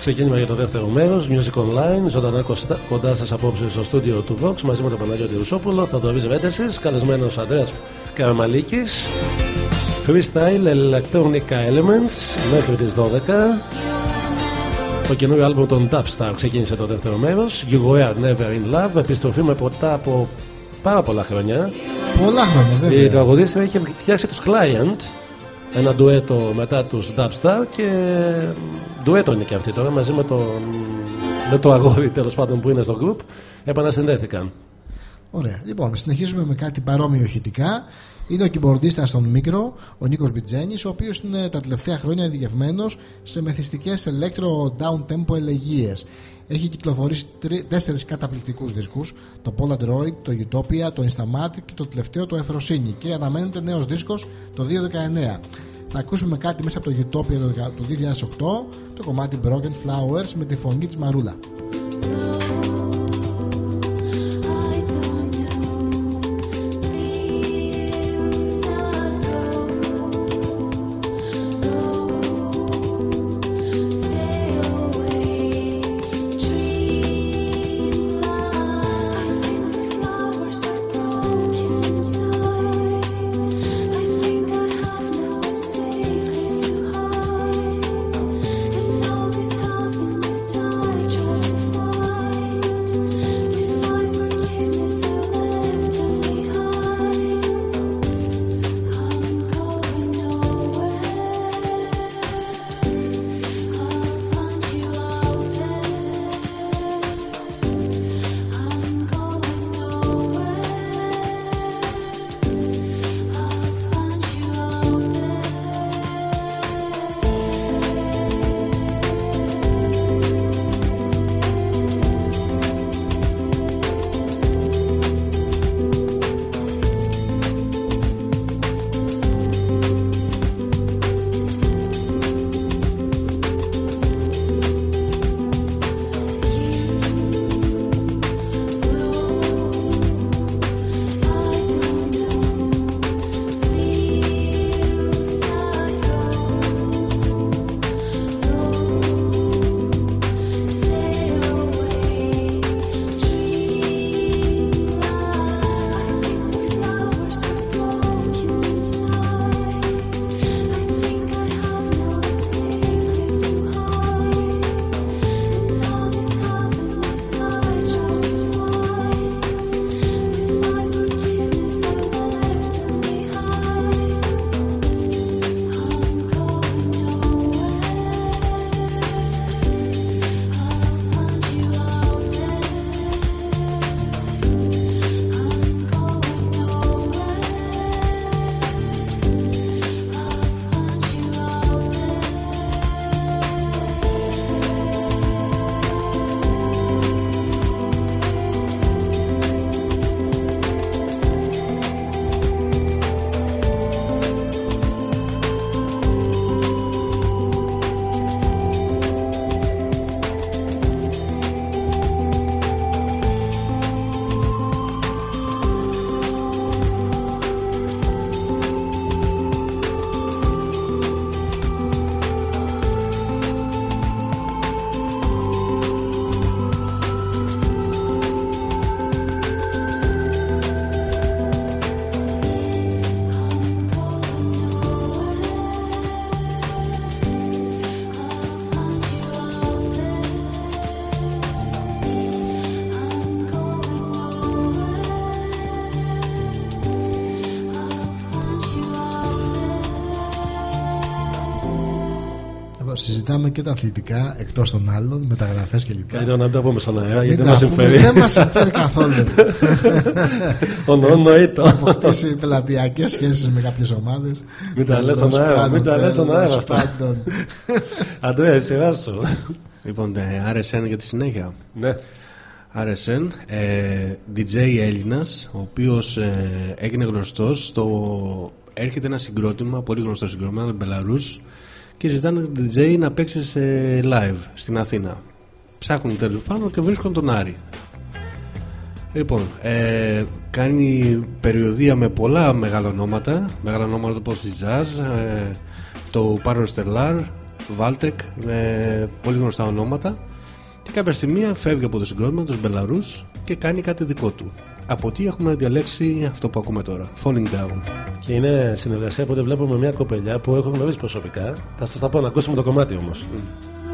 Ξεκίνημα για το δεύτερο μέρος, Music Online, ζωντανά κοστα- κοντά σας απόψε στο στούντιο του Vox μαζί με τον Παναγιώτη Ρουσόπουλο, Θοδωρή Βέντεση, καλεσμένος Ανδρέας Καραμαλίκης. Freestyle Electronica Elements μέχρι τις 12. Το καινούριο άλμπομ των Dubstar ξεκίνησε το δεύτερο μέρος. You were never in love. Επιστροφή με ποτά από πάρα πολλά χρόνια. Πολλά χρόνια, βέβαια. Η τραγουδίστρια είχε φτιάξει τους Client ένα ντουέτο μετά τους Dubstar και ντουέτο είναι και αυτή τώρα μαζί με το, με το αγόρι τέλος πάντων που είναι στο group επανασυνδέθηκαν. Ωραία. Λοιπόν, συνεχίζουμε με κάτι παρόμοιο ηχητικά. Είναι ο κυμπορντίστας στον Μίκρο, ο Νίκος Μπιτζένης, ο οποίος είναι τα τελευταία χρόνια ειδικευμένος σε μεθυστικές electro down tempo ελεγγύες. Έχει κυκλοφορήσει τρι- τέσσερις καταπληκτικούς δίσκους, το Paul Android, το Utopia, το Instamat και το τελευταίο το Εφροσύνη και αναμένεται νέος δίσκος το 2019. Θα ακούσουμε κάτι μέσα από το Utopia το δεκα- του 2008, το κομμάτι Broken Flowers με τη φωνή της Μαρούλα. Συζητάμε και τα αθλητικά εκτός των άλλων, μεταγραφές κλπ. Καλύτερα να μην τα πούμε στον αέρα Μην γιατί τα δεν μας πούμε, συμφέρει. Δεν μας συμφέρει καθόλου. [laughs] Ονοήτο. [laughs] Αποκτήσει πελατειακέ σχέσεις με κάποιες ομάδες. Μην τα λες στον αέρα, μην τα λες στον αέρα αυτά. [laughs] Αντρέα, σειρά σου. Λοιπόν, ε, RSN για τη συνέχεια. Ναι. RSN, ε, DJ Έλληνας, ο οποίος ε, έγινε γνωστός στο... Έρχεται ένα συγκρότημα, πολύ γνωστό συγκρότημα, τον Belarus και ζητάνε τον DJ να παίξει σε live στην Αθήνα. Ψάχνουν τέλος πάντων και βρίσκουν τον Άρη. Λοιπόν, ε, κάνει περιοδία με πολλά μεγάλα ονόματα, μεγάλα ονόματα όπως η Jazz, ε, το Πάρον Στελάρ, Βάλτεκ, με πολύ γνωστά ονόματα. Και κάποια στιγμή φεύγει από το συγκρότημα, τους Μπελαρούς και κάνει κάτι δικό του. Από τι έχουμε διαλέξει αυτό που ακούμε τώρα. Falling Down. Και είναι συνεργασία που βλέπω με μια κοπελιά που έχω γνωρίσει προσωπικά. Θα σας τα πω να ακούσουμε το κομμάτι όμως. pieces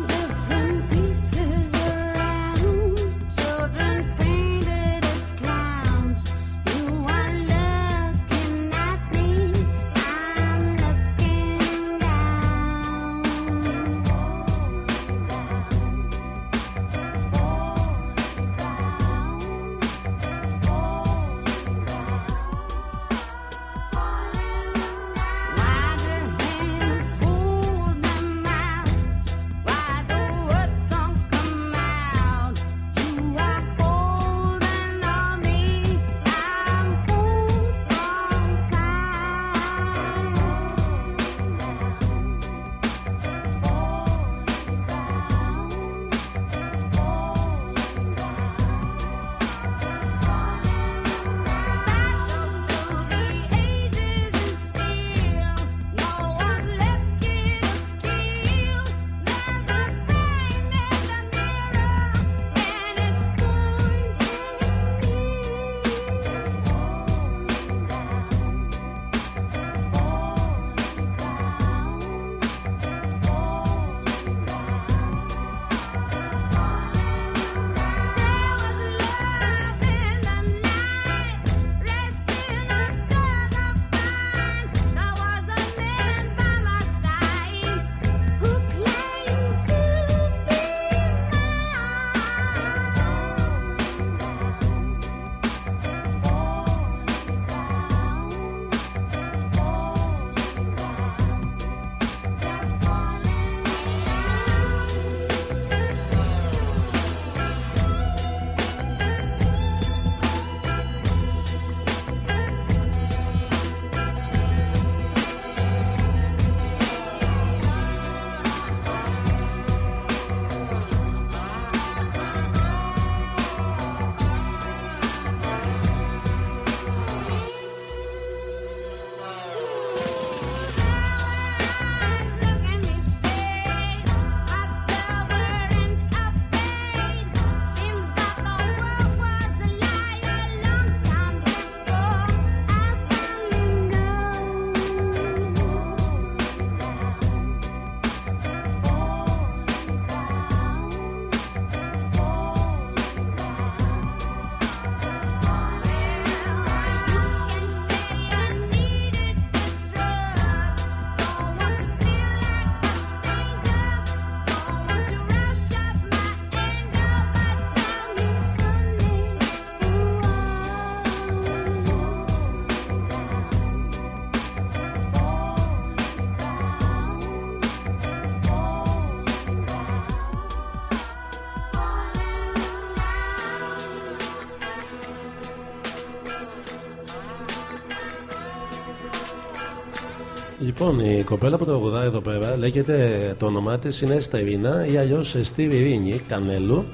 Λοιπόν, η κοπέλα που τραγουδάει εδώ πέρα λέγεται το όνομά της είναι Στερίνα ή αλλιώς Στίβη Ρίνη Κανέλου.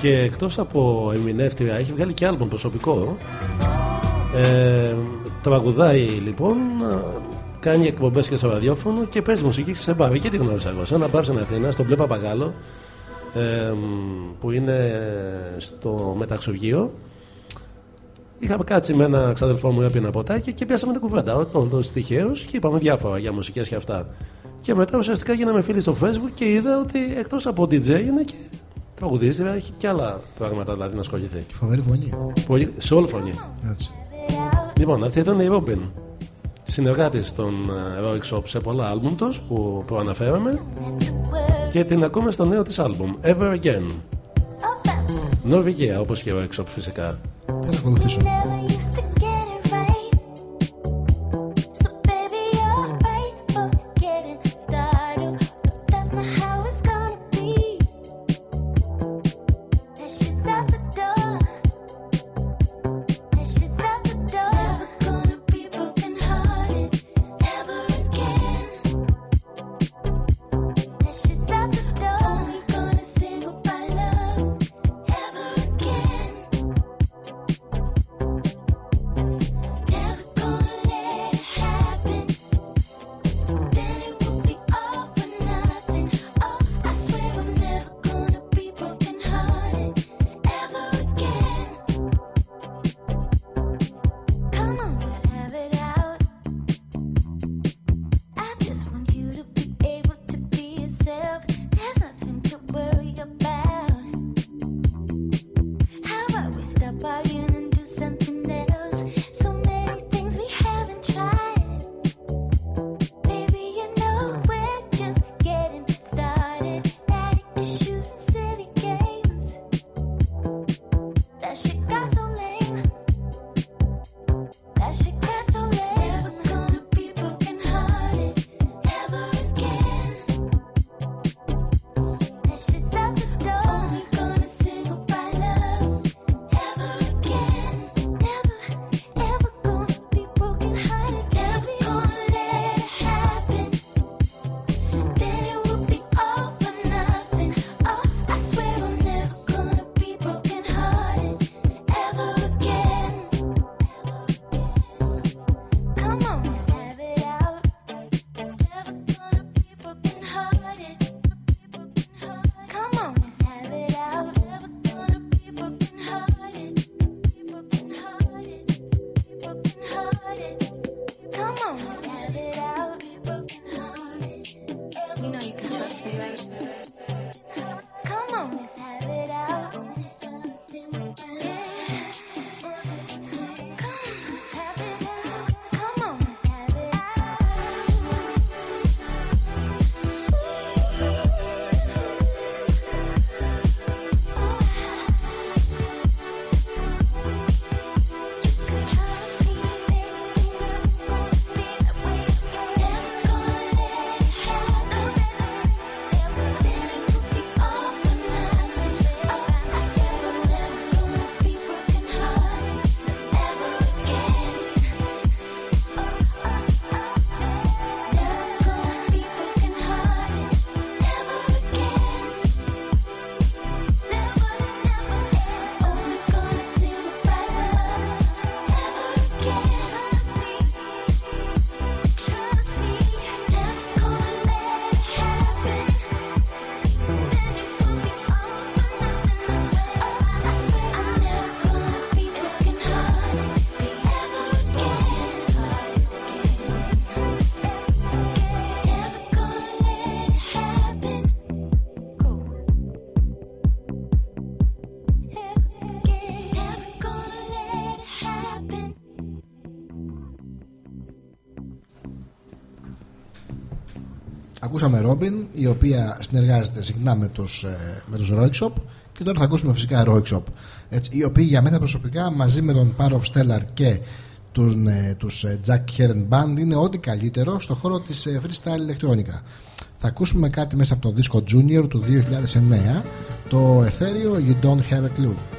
Και εκτός από ερμηνεύτρια έχει βγάλει και άλμπον προσωπικό. Ε, τραγουδάει λοιπόν κάνει εκπομπές και στο ραδιόφωνο και παίζει μουσική σε μπαρ. Και τη γνώρισα εγώ σε ένα μπαρ στην Αθήνα στο Μπλε Παπαγάλο ε, που είναι στο Μεταξουργείο Είχαμε κάτσει με ένα ξαδελφό μου έπαιρνε ποτάκι και πιάσαμε την κουβέντα. Όντω τυχαίος και είπαμε διάφορα για μουσικές και αυτά. Και μετά ουσιαστικά γίναμε φίλοι στο facebook και είδα ότι εκτός από DJ είναι και τραγουδίστρια, έχει και άλλα πράγματα δηλαδή να ασχοληθεί. Και φοβερή φωνή. Πολύ, σε όλη φωνή. Έτσι. Λοιπόν, αυτή ήταν η Robin. Συνεργάτης των ε, Roic Shop σε πολλά άλμπουμ τους που προαναφέραμε και την ακούμε στο νέο της άλμπουμ Ever Again. Νορβηγία όπως και ο Roic Shop φυσικά. Θα ακολουθήσω. Ακούσαμε Robin, η οποία συνεργάζεται συχνά με τους, ε, με τους Roig Shop και τώρα θα ακούσουμε φυσικά Roig Shop, έτσι, οι οποίοι για μένα προσωπικά μαζί με τον Power of Stellar και τους, ε, τους ε, Jack Heron Band είναι ό,τι καλύτερο στο χώρο της ε, freestyle ηλεκτρόνικα. Θα ακούσουμε κάτι μέσα από το δίσκο Junior του 2009, το εθέριο You Don't Have a Clue.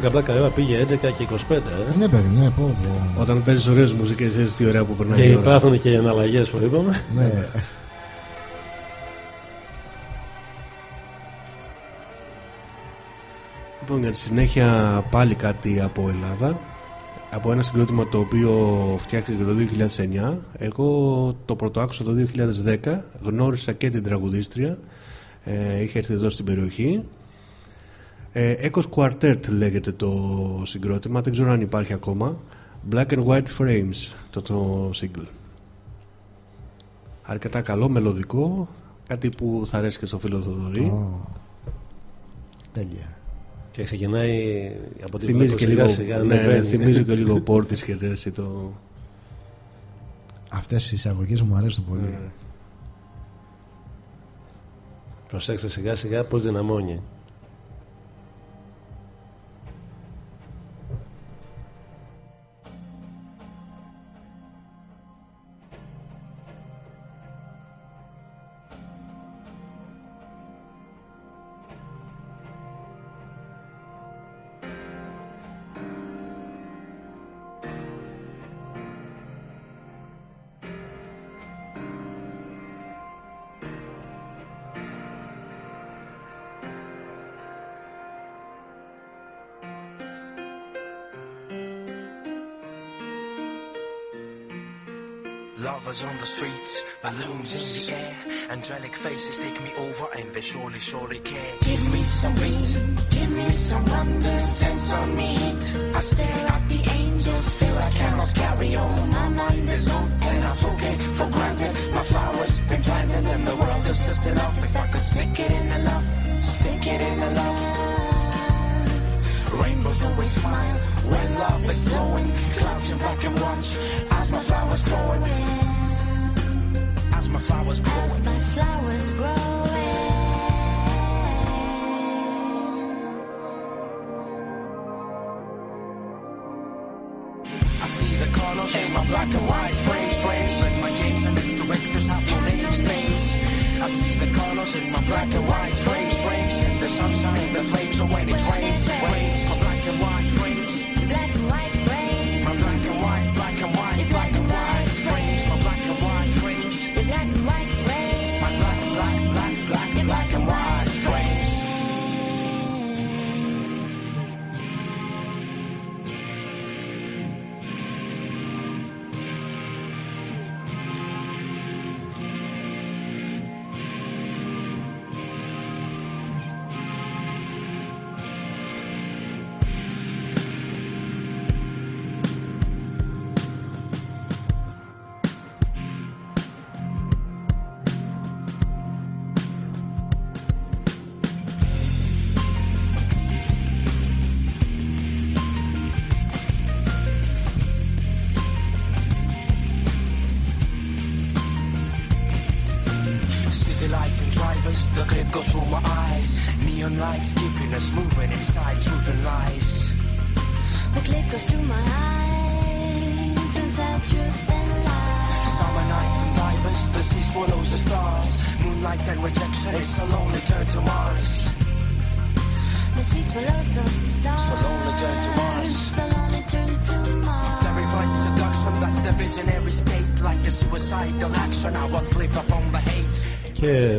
Πλάκα πλάκα η ώρα πήγε 11 και 25. Ε. Ναι, παιδί, ναι, πω, πω. Όταν παίζεις ωραίες μουσικές, ξέρεις τι ωραία που περνάει. Και η ώρα. υπάρχουν και οι εναλλαγές που είπαμε. Ναι. Λοιπόν, για τη συνέχεια πάλι κάτι από Ελλάδα. Από ένα συγκρότημα το οποίο φτιάχτηκε το 2009. Εγώ το πρώτο άκουσα το 2010. Γνώρισα και την τραγουδίστρια. Ε, είχε έρθει εδώ στην περιοχή. Ε, Echoes Quartet λέγεται το συγκρότημα. Δεν ξέρω αν υπάρχει ακόμα. Black and White Frames το, το single. Αρκετά καλό, μελωδικό. Κάτι που θα αρέσει και στο φίλο Θοδωρή. Ω, Τέλεια. Και ξεκινάει από την Θυμίζει βλέπω και, σιγά λίγο, σιγά, ναι, ανεβαίνει. ναι, θυμίζει και λίγο [laughs] πόρτις και έτσι το... Αυτές οι εισαγωγές μου αρέσουν πολύ. Ναι. Προσέξτε σιγά σιγά πως δυναμώνει. Lovers on the streets, balloons in the air, angelic faces take me over and they surely, surely care. Give me some beat, give me some wonder, send some heat. I stare at the angels, feel I cannot carry on. My mind is gone and I took it for granted. My flowers been planted and the world is just enough. If I could stick it in the love, stick it in the love. Rainbows always smile when love is flowing. Clouds in black and watch as my flowers growing. As my flowers growing. As my flowers I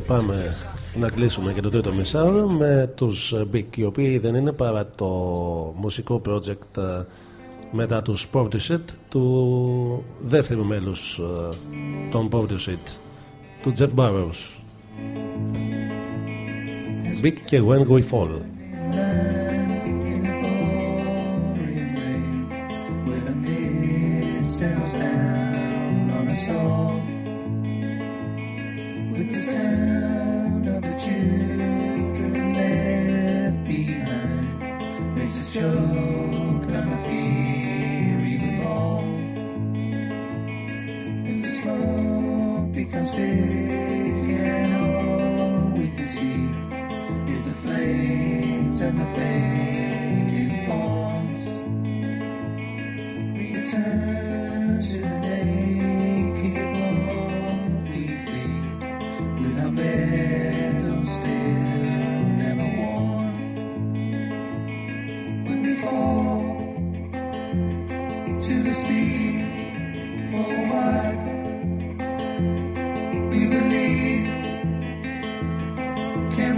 πάμε να κλείσουμε και το τρίτο μισάωρο με τους Big οι οποίοι δεν είναι παρά το μουσικό project ε, μετά τους Portishead του δεύτερου μέλους ε, των Portishead του Jeff Barrows Big και When We Fall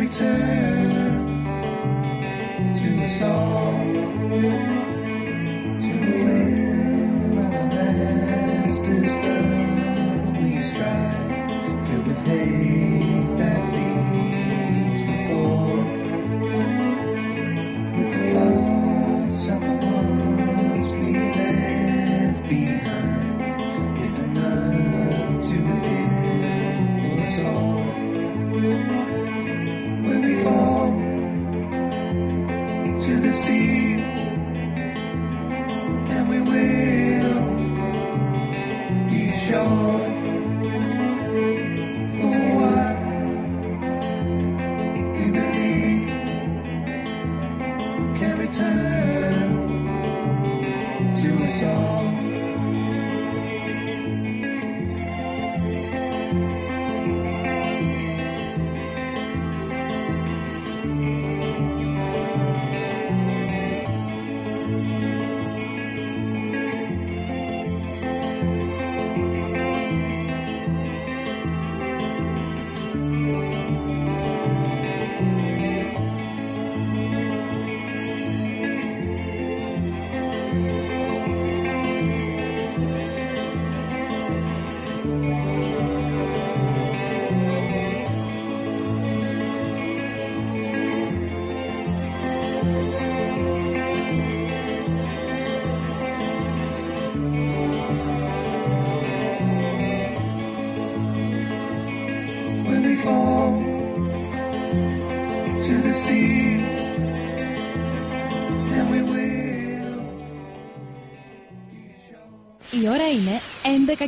return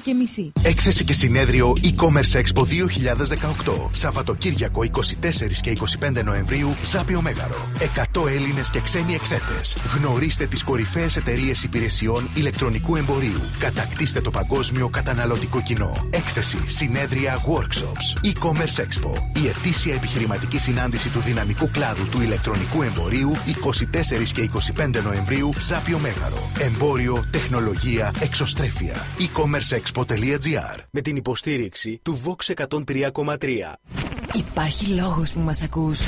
και μισή. Έκθεση και συνέδριο e-commerce Expo 2018. Σαββατοκύριακο 24 και 25 Νοεμβρίου, Ζάπιο Μέγαρο. 100 Έλληνες και ξένοι εκθέτες. Γνωρίστε τις κορυφαίες εταιρείες υπηρεσιών ηλεκτρονικού εμπορίου. Κατακτήστε το παγκόσμιο καταναλωτικό κοινό. Έκθεση, συνέδρια, workshops. E-commerce Expo. Η ετήσια επιχειρηματική συνάντηση του δυναμικού κλάδου του ηλεκτρονικού εμπορίου 24 και 25 Νοεμβρίου, Ζάπιο Μέγαρο. Εμπόριο, τεχνολογία, εξωστρέφεια. e-commerceexpo.gr Με την υποστήριξη του Vox 103,3. Υπάρχει λόγος που μας ακούς.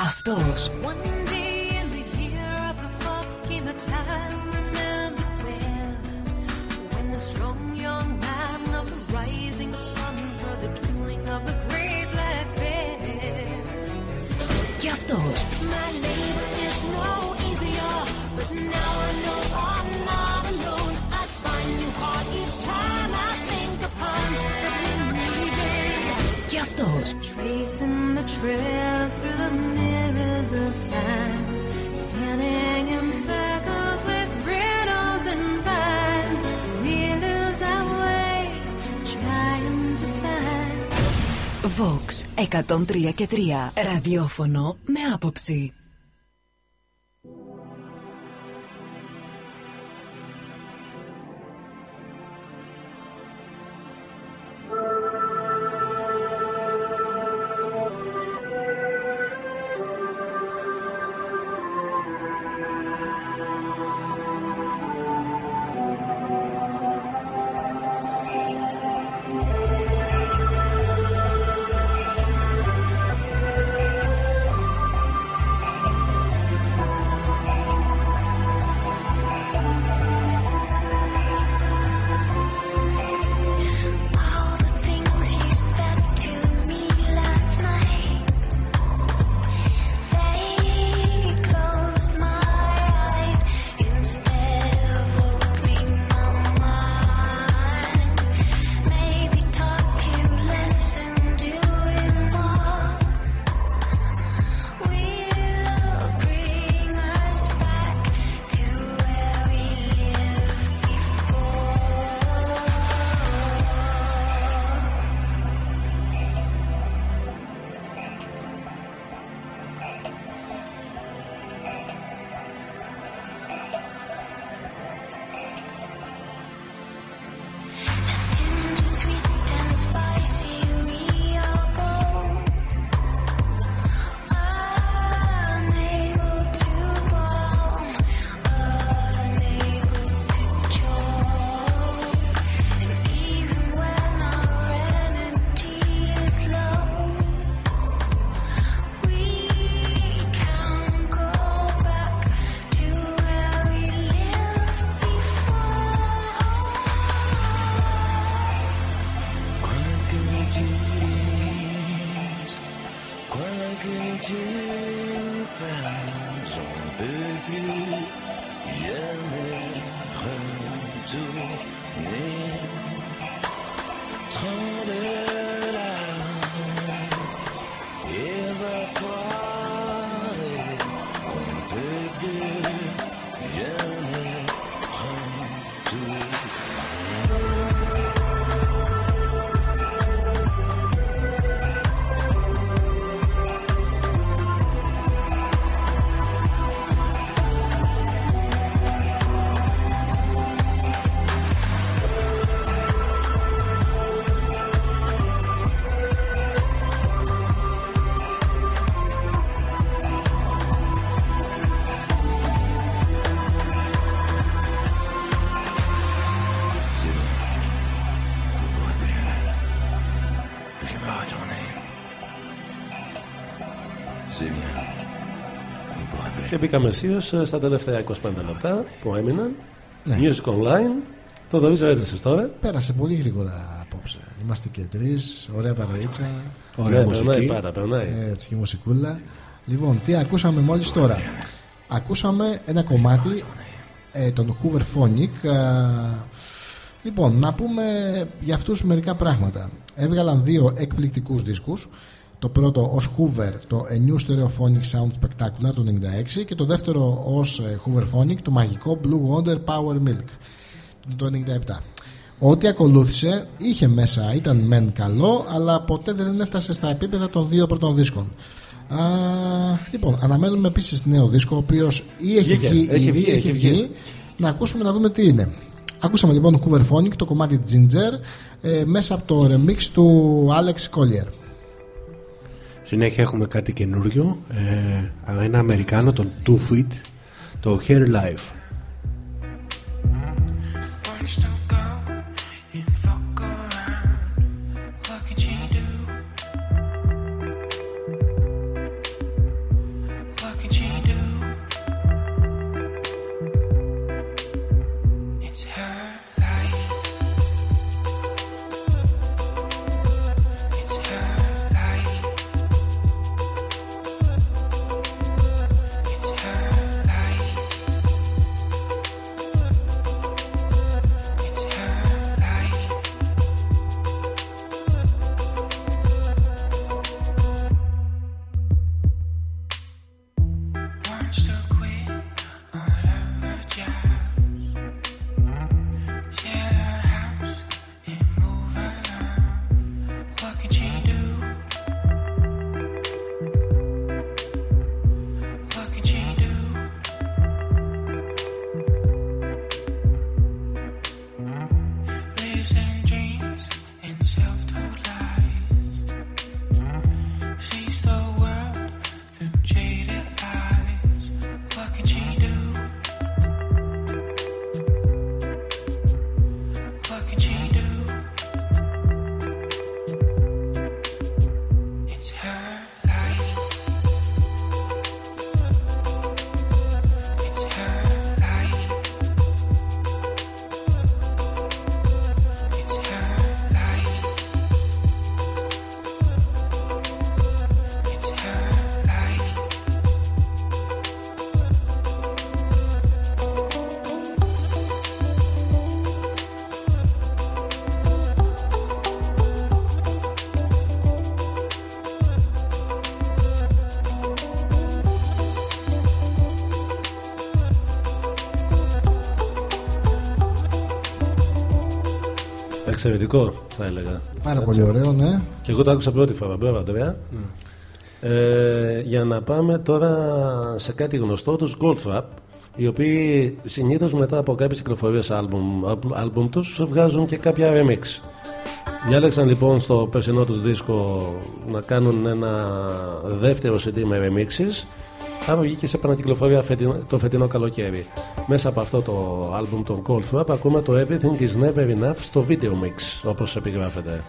Αυτός. Trails through the mirrors of time, scanning in circles with riddles in mind. We lose our way, trying to find. Vox 103 και 3. Ραδιόφωνο με άποψη. Και μπήκαμε αισίω στα τελευταία 25 λεπτά που έμειναν. Ναι. Music Online. Το δορίζω ένταση τώρα. Πέρασε πολύ γρήγορα απόψε. Είμαστε και τρεις, ωραία παραίτσα. Ωραία Ναι, μουσική. περνάει πάρα, περνάει. Έτσι και μουσικούλα. Λοιπόν, τι ακούσαμε μόλις τώρα. Ακούσαμε ένα κομμάτι ε, των Hoover Phonic. α, λοιπόν, να πούμε για αυτούς μερικά πράγματα. Έβγαλαν δύο εκπληκτικούς δίσκους. Το πρώτο ως Hoover, το A New Stereophonic Sound Spectacular το 96 και το δεύτερο ως ε, Hoover Phonic, το μαγικό Blue Wonder Power Milk το 97. Ό,τι ακολούθησε είχε μέσα, ήταν μεν καλό, αλλά ποτέ δεν έφτασε στα επίπεδα των δύο πρώτων δίσκων. Α, λοιπόν, αναμένουμε επίσης νέο δίσκο, ο οποίος ή έχει Βγήκε, βγει, έχει ήδη, βγει, έχει έχει βγει. βγει. Να ακούσουμε να δούμε τι είναι. Ακούσαμε λοιπόν Hoover Phonic, το κομμάτι Ginger, ε, μέσα από το remix του Alex Collier. Συνέχεια έχουμε κάτι καινούριο. Ε, ένα Αμερικάνο, τον Two Feet, το Hair Life. Εξαιρετικό θα έλεγα. Πάρα πολύ ωραίο, ναι. Και εγώ το άκουσα πρώτη φορά. Μπράβο, Αντρέα. Ε, για να πάμε τώρα σε κάτι γνωστό, τους Goldfrapp, οι οποίοι συνήθως μετά από κάποιες κυκλοφορίες άλμπουμ, άλμπουμ τους βγάζουν και κάποια remix. Διάλεξαν λοιπόν στο περσινό τους δίσκο να κάνουν ένα δεύτερο CD με remixes Άρα βγήκε σε επανακυκλοφορία φετινό- το φετινό καλοκαίρι. Μέσα από αυτό το άλμπουμ των Coldfrap ακούμε το Everything is Never Enough στο video mix όπως επιγράφεται.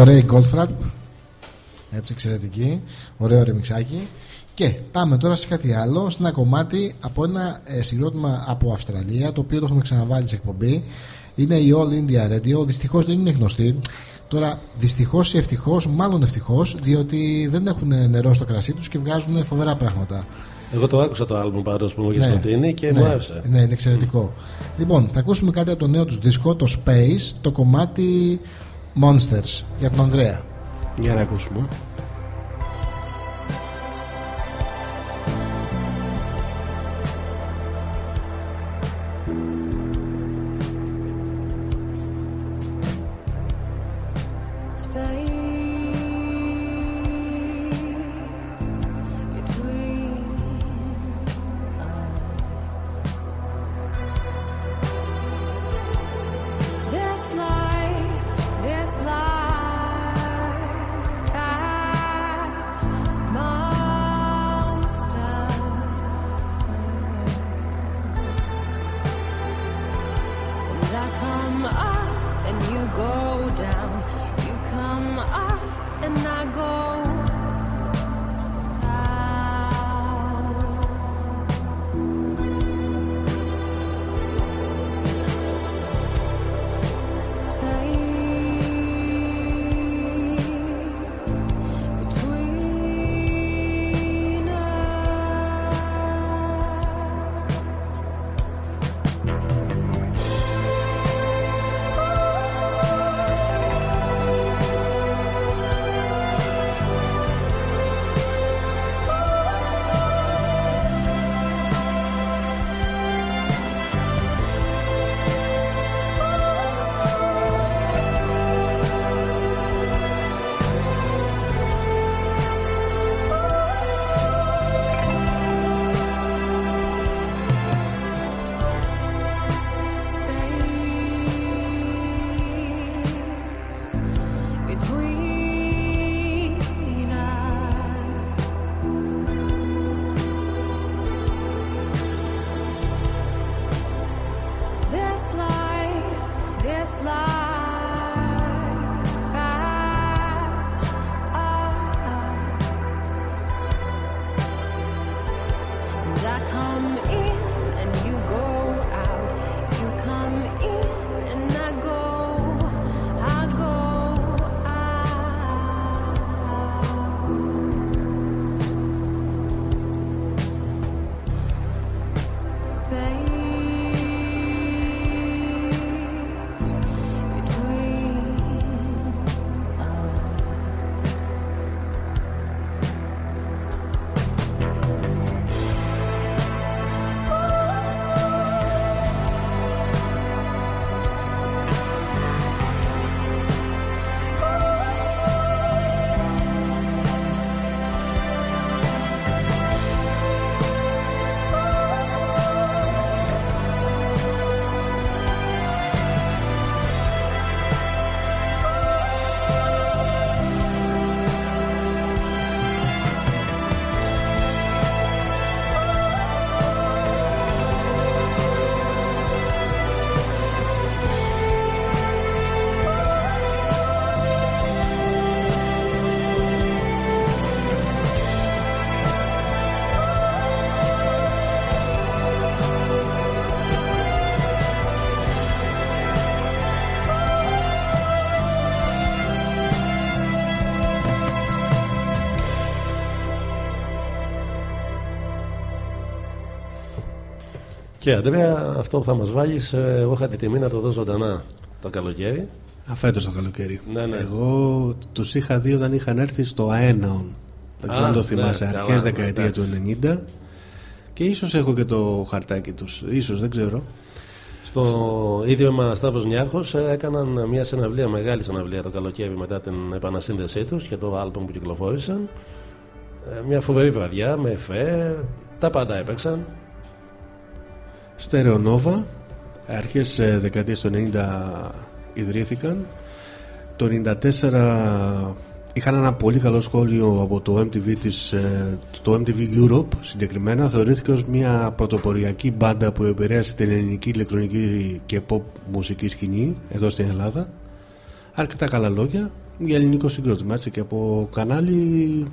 Ωραία η Goldfrapp. Έτσι εξαιρετική. Ωραίο ρεμιξάκι. Και πάμε τώρα σε κάτι άλλο, σε ένα κομμάτι από ένα ε, συγκρότημα από Αυστραλία, το οποίο το έχουμε ξαναβάλει σε εκπομπή. Είναι η All India Radio. Δυστυχώς δεν είναι γνωστή. Τώρα, δυστυχώς ή ευτυχώς, μάλλον ευτυχώς, διότι δεν έχουν νερό στο κρασί τους και βγάζουν φοβερά πράγματα. Εγώ το άκουσα το άλμπουμ πάντως που μου είχε Ναι. προτείνει και ναι, μου άρεσε. Ναι, είναι εξαιρετικό. Λοιπόν, θα ακούσουμε κάτι από το νέο τους δίσκο, το Space, το κομμάτι Monsters για τον Ανδρέα. Για να ακούσουμε. Και Αντρέα, αυτό που θα μας βάλεις, ε, εγώ είχα τη τιμή να το δω ζωντανά το καλοκαίρι. Αφέτος το καλοκαίρι. Ναι, ναι. Εγώ τους είχα δει όταν είχαν έρθει στο Αέναον. Δεν ξέρω Α, αν το ναι, θυμάσαι, καλά, αρχές ναι, δεκαετία εντάξει. του 90. Και ίσως έχω και το χαρτάκι τους. Ίσως, δεν ξέρω. Στο ίδρυμα Σταύρος Νιάρχος ε, έκαναν μια συναυλία, μεγάλη συναυλία το καλοκαίρι μετά την επανασύνδεσή τους και το άλμπομ που κυκλοφόρησαν. Ε, Μια φοβερή βραδιά με εφέ, τα πάντα έπαιξαν. Στερεονόβα, αρχές ε, δεκαετίας του 90 ιδρύθηκαν. Το 94 είχαν ένα πολύ καλό σχόλιο από το MTV, της, ε, το MTV Europe συγκεκριμένα. Θεωρήθηκε ως μια πρωτοποριακή μπάντα που επηρέασε την ελληνική ηλεκτρονική και pop μουσική σκηνή εδώ στην Ελλάδα. αρκετά καλά λόγια για ελληνικό συγκρότημα έτσι και από κανάλι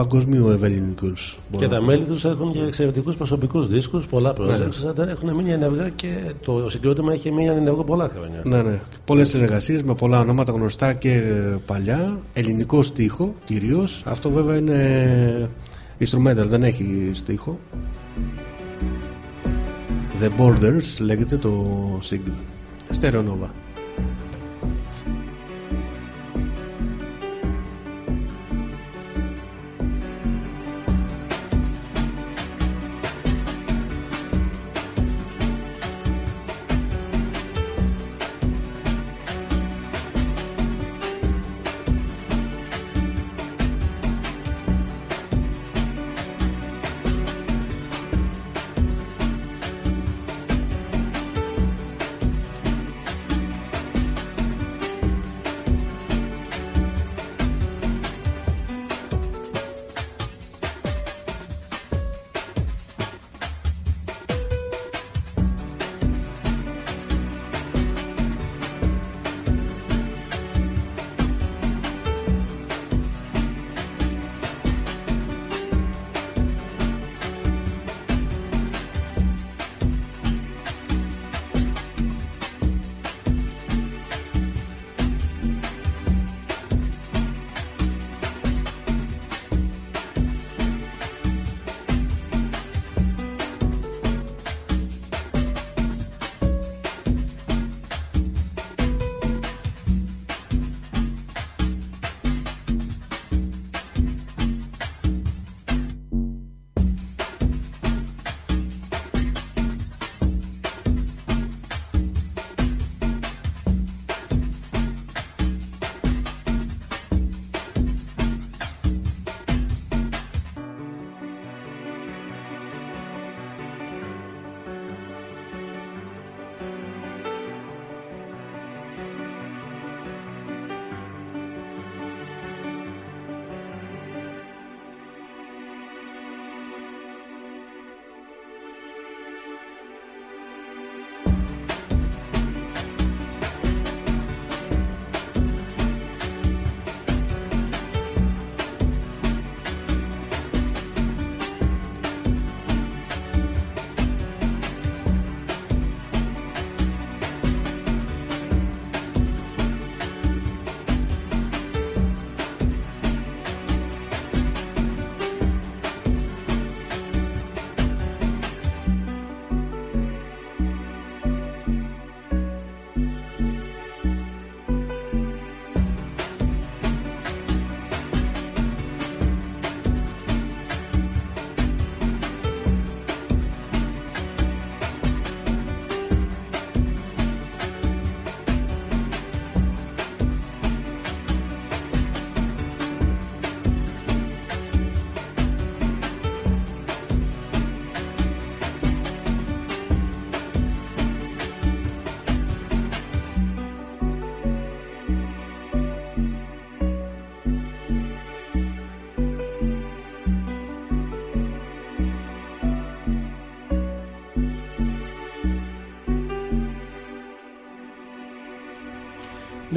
παγκοσμίου ευελληνικούς Και τα μέλη τους έχουν και εξαιρετικούς προσωπικούς δίσκους, πολλά projects. Ναι. Έχουν μείνει ενεργά και το συγκρότημα έχει μείνει ενεργό πολλά χρόνια. Ναι, ναι. Πολλές συνεργασίες με πολλά ονόματα γνωστά και ε, παλιά. Ελληνικό στίχο κυρίως. Αυτό βέβαια είναι instrumental, δεν έχει στίχο. The Borders λέγεται το single. Stereo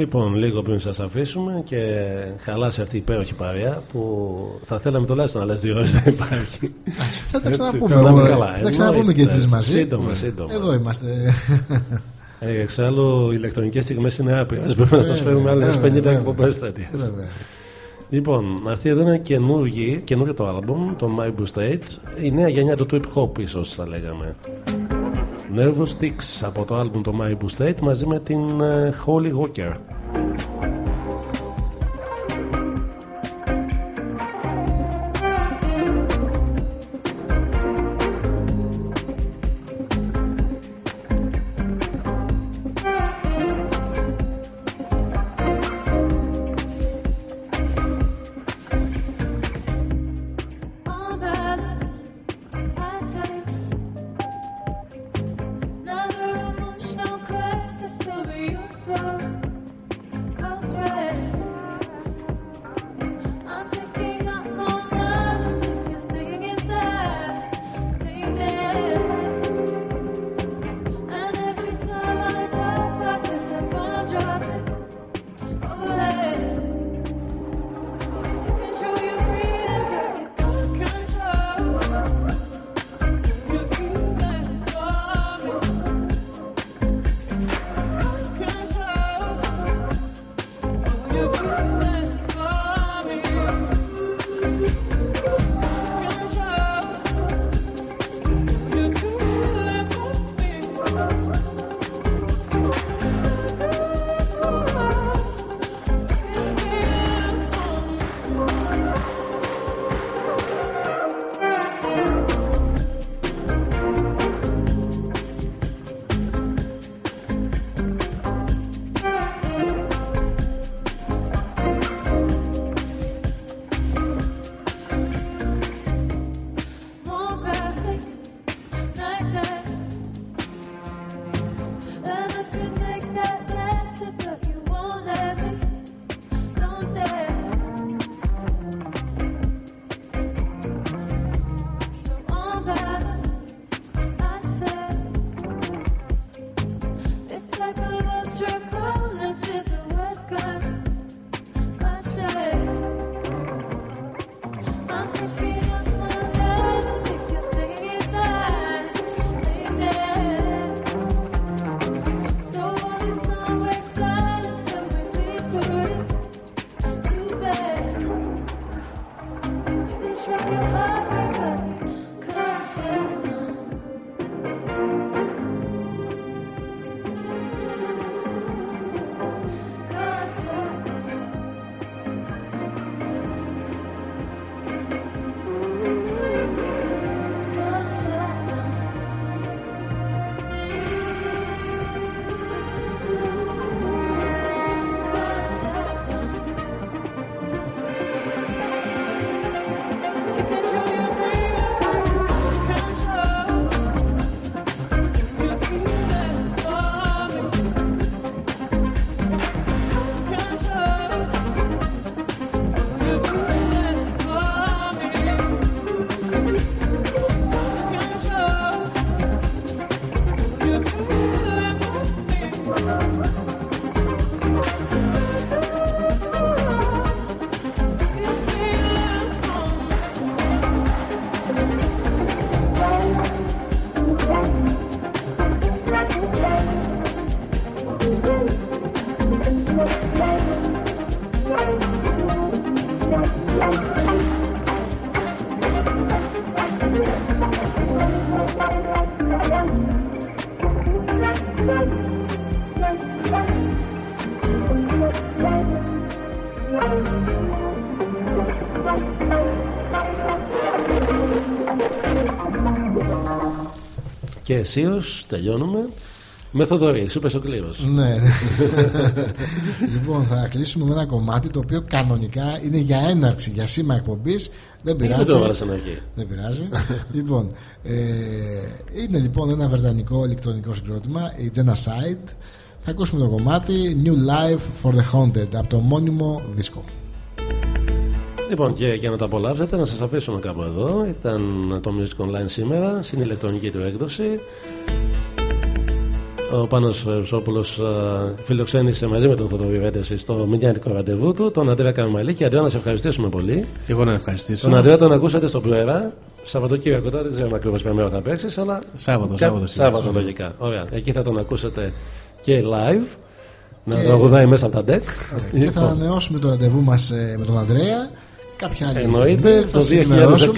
Λοιπόν, λίγο πριν σας αφήσουμε και χαλάσει αυτή η υπέροχη παρέα που θα θέλαμε τουλάχιστον άλλες δύο ώρες να υπάρχει. Θα τα Έτσι, ξαναπούμε. να εγώ, είμαι καλά. Θα τα ξαναπούμε και οι Εννοείται. τρει μαζί. Σύντομα, σύντομα. Εδώ είμαστε. Ε, εξάλλου, οι ηλεκτρονικές στιγμές είναι άπειρες. Πρέπει να σας Βέβαια, φέρουμε άλλες βέβαια, 50 βέβαια. εκπομπές τέτοιες. Βέβαια. Λοιπόν, αυτή εδώ είναι καινούργη, καινούργιο το album, το My Boo State. Η νέα γενιά του trip hop, ίσως θα λέγαμε. Nervous Ticks από το album το My Boo State μαζί με την ε, Holly Walker. Και αισίως τελειώνουμε. Με Θοδωρή, σου πες ο κλήρος. Ναι. [laughs] λοιπόν, θα κλείσουμε με ένα κομμάτι το οποίο κανονικά είναι για έναρξη, για σήμα εκπομπής. Δεν πειράζει. Δεν το έβαλα στην αρχή. Δεν πειράζει. [laughs] λοιπόν, ε, είναι λοιπόν ένα βρετανικό ηλεκτρονικό συγκρότημα, η Genocide. Θα ακούσουμε το κομμάτι New Life for the Haunted από το μόνιμο δίσκο. Λοιπόν, και για να το απολαύσετε, να σας αφήσουμε κάπου εδώ. Ήταν το Music Online σήμερα, στην ηλεκτρονική του έκδοση. Ο Πάνος Φερουσόπουλος ε, φιλοξένησε μαζί με τον Θοδωρή Βέντεση στο μηνιάτικο ραντεβού του, τον Αντρέα Καρμαλή και Αντρέα να σε ευχαριστήσουμε πολύ. Και εγώ να ευχαριστήσω. Τον Αντρέα τον ακούσατε στο Πλουέρα, Σαββατοκύριακο τώρα, δεν ξέρουμε ακριβώς ποια μέρα θα παίξεις, αλλά. Σάββατο, κα- Σάββατο, Σάββατο συνήθως. λογικά. Ωραία. Εκεί θα τον ακούσετε και live. Να Και- τραγουδάει μέσα από τα deck. Και θα ανανεώσουμε το ραντεβού μας με τον Ανδρέα. Κάποια άλλη Εννοείται στιγμή το θα ενημερώσουμε.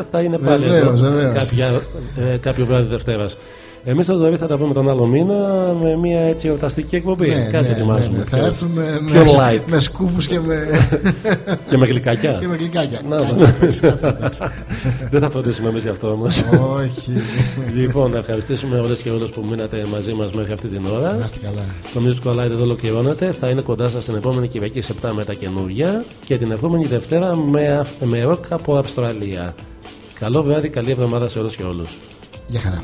2019 θα είναι πάλι Βεβαίως, εδώ βεβαίως. κάποια, ε, κάποιο βράδυ Δευτέρας. Εμείς το Δωρή θα τα πούμε τον άλλο μήνα με μια έτσι εορταστική εκπομπή. Ναι, Κάτι ναι, ετοιμάζουμε. ναι, ναι. Θα πιο- έρθουμε πιο με, light. με σκούφους και με, και με γλυκάκια. και με γλυκάκια. Να, Εντάξει, το- εντάξει. Δεν θα φροντίσουμε εμείς γι' αυτό όμως. Όχι. λοιπόν, να ευχαριστήσουμε όλες και όλους που μείνατε μαζί μας μέχρι αυτή την ώρα. Να είστε καλά. Το Music Online εδώ ολοκληρώνεται. Θα είναι κοντά σας την επόμενη Κυριακή σε 7 με τα καινούργια και την επόμενη Δευτέρα με, με ροκ από Αυστραλία. Καλό βράδυ, καλή εβδομάδα σε όλους και όλους. Γεια χαρά.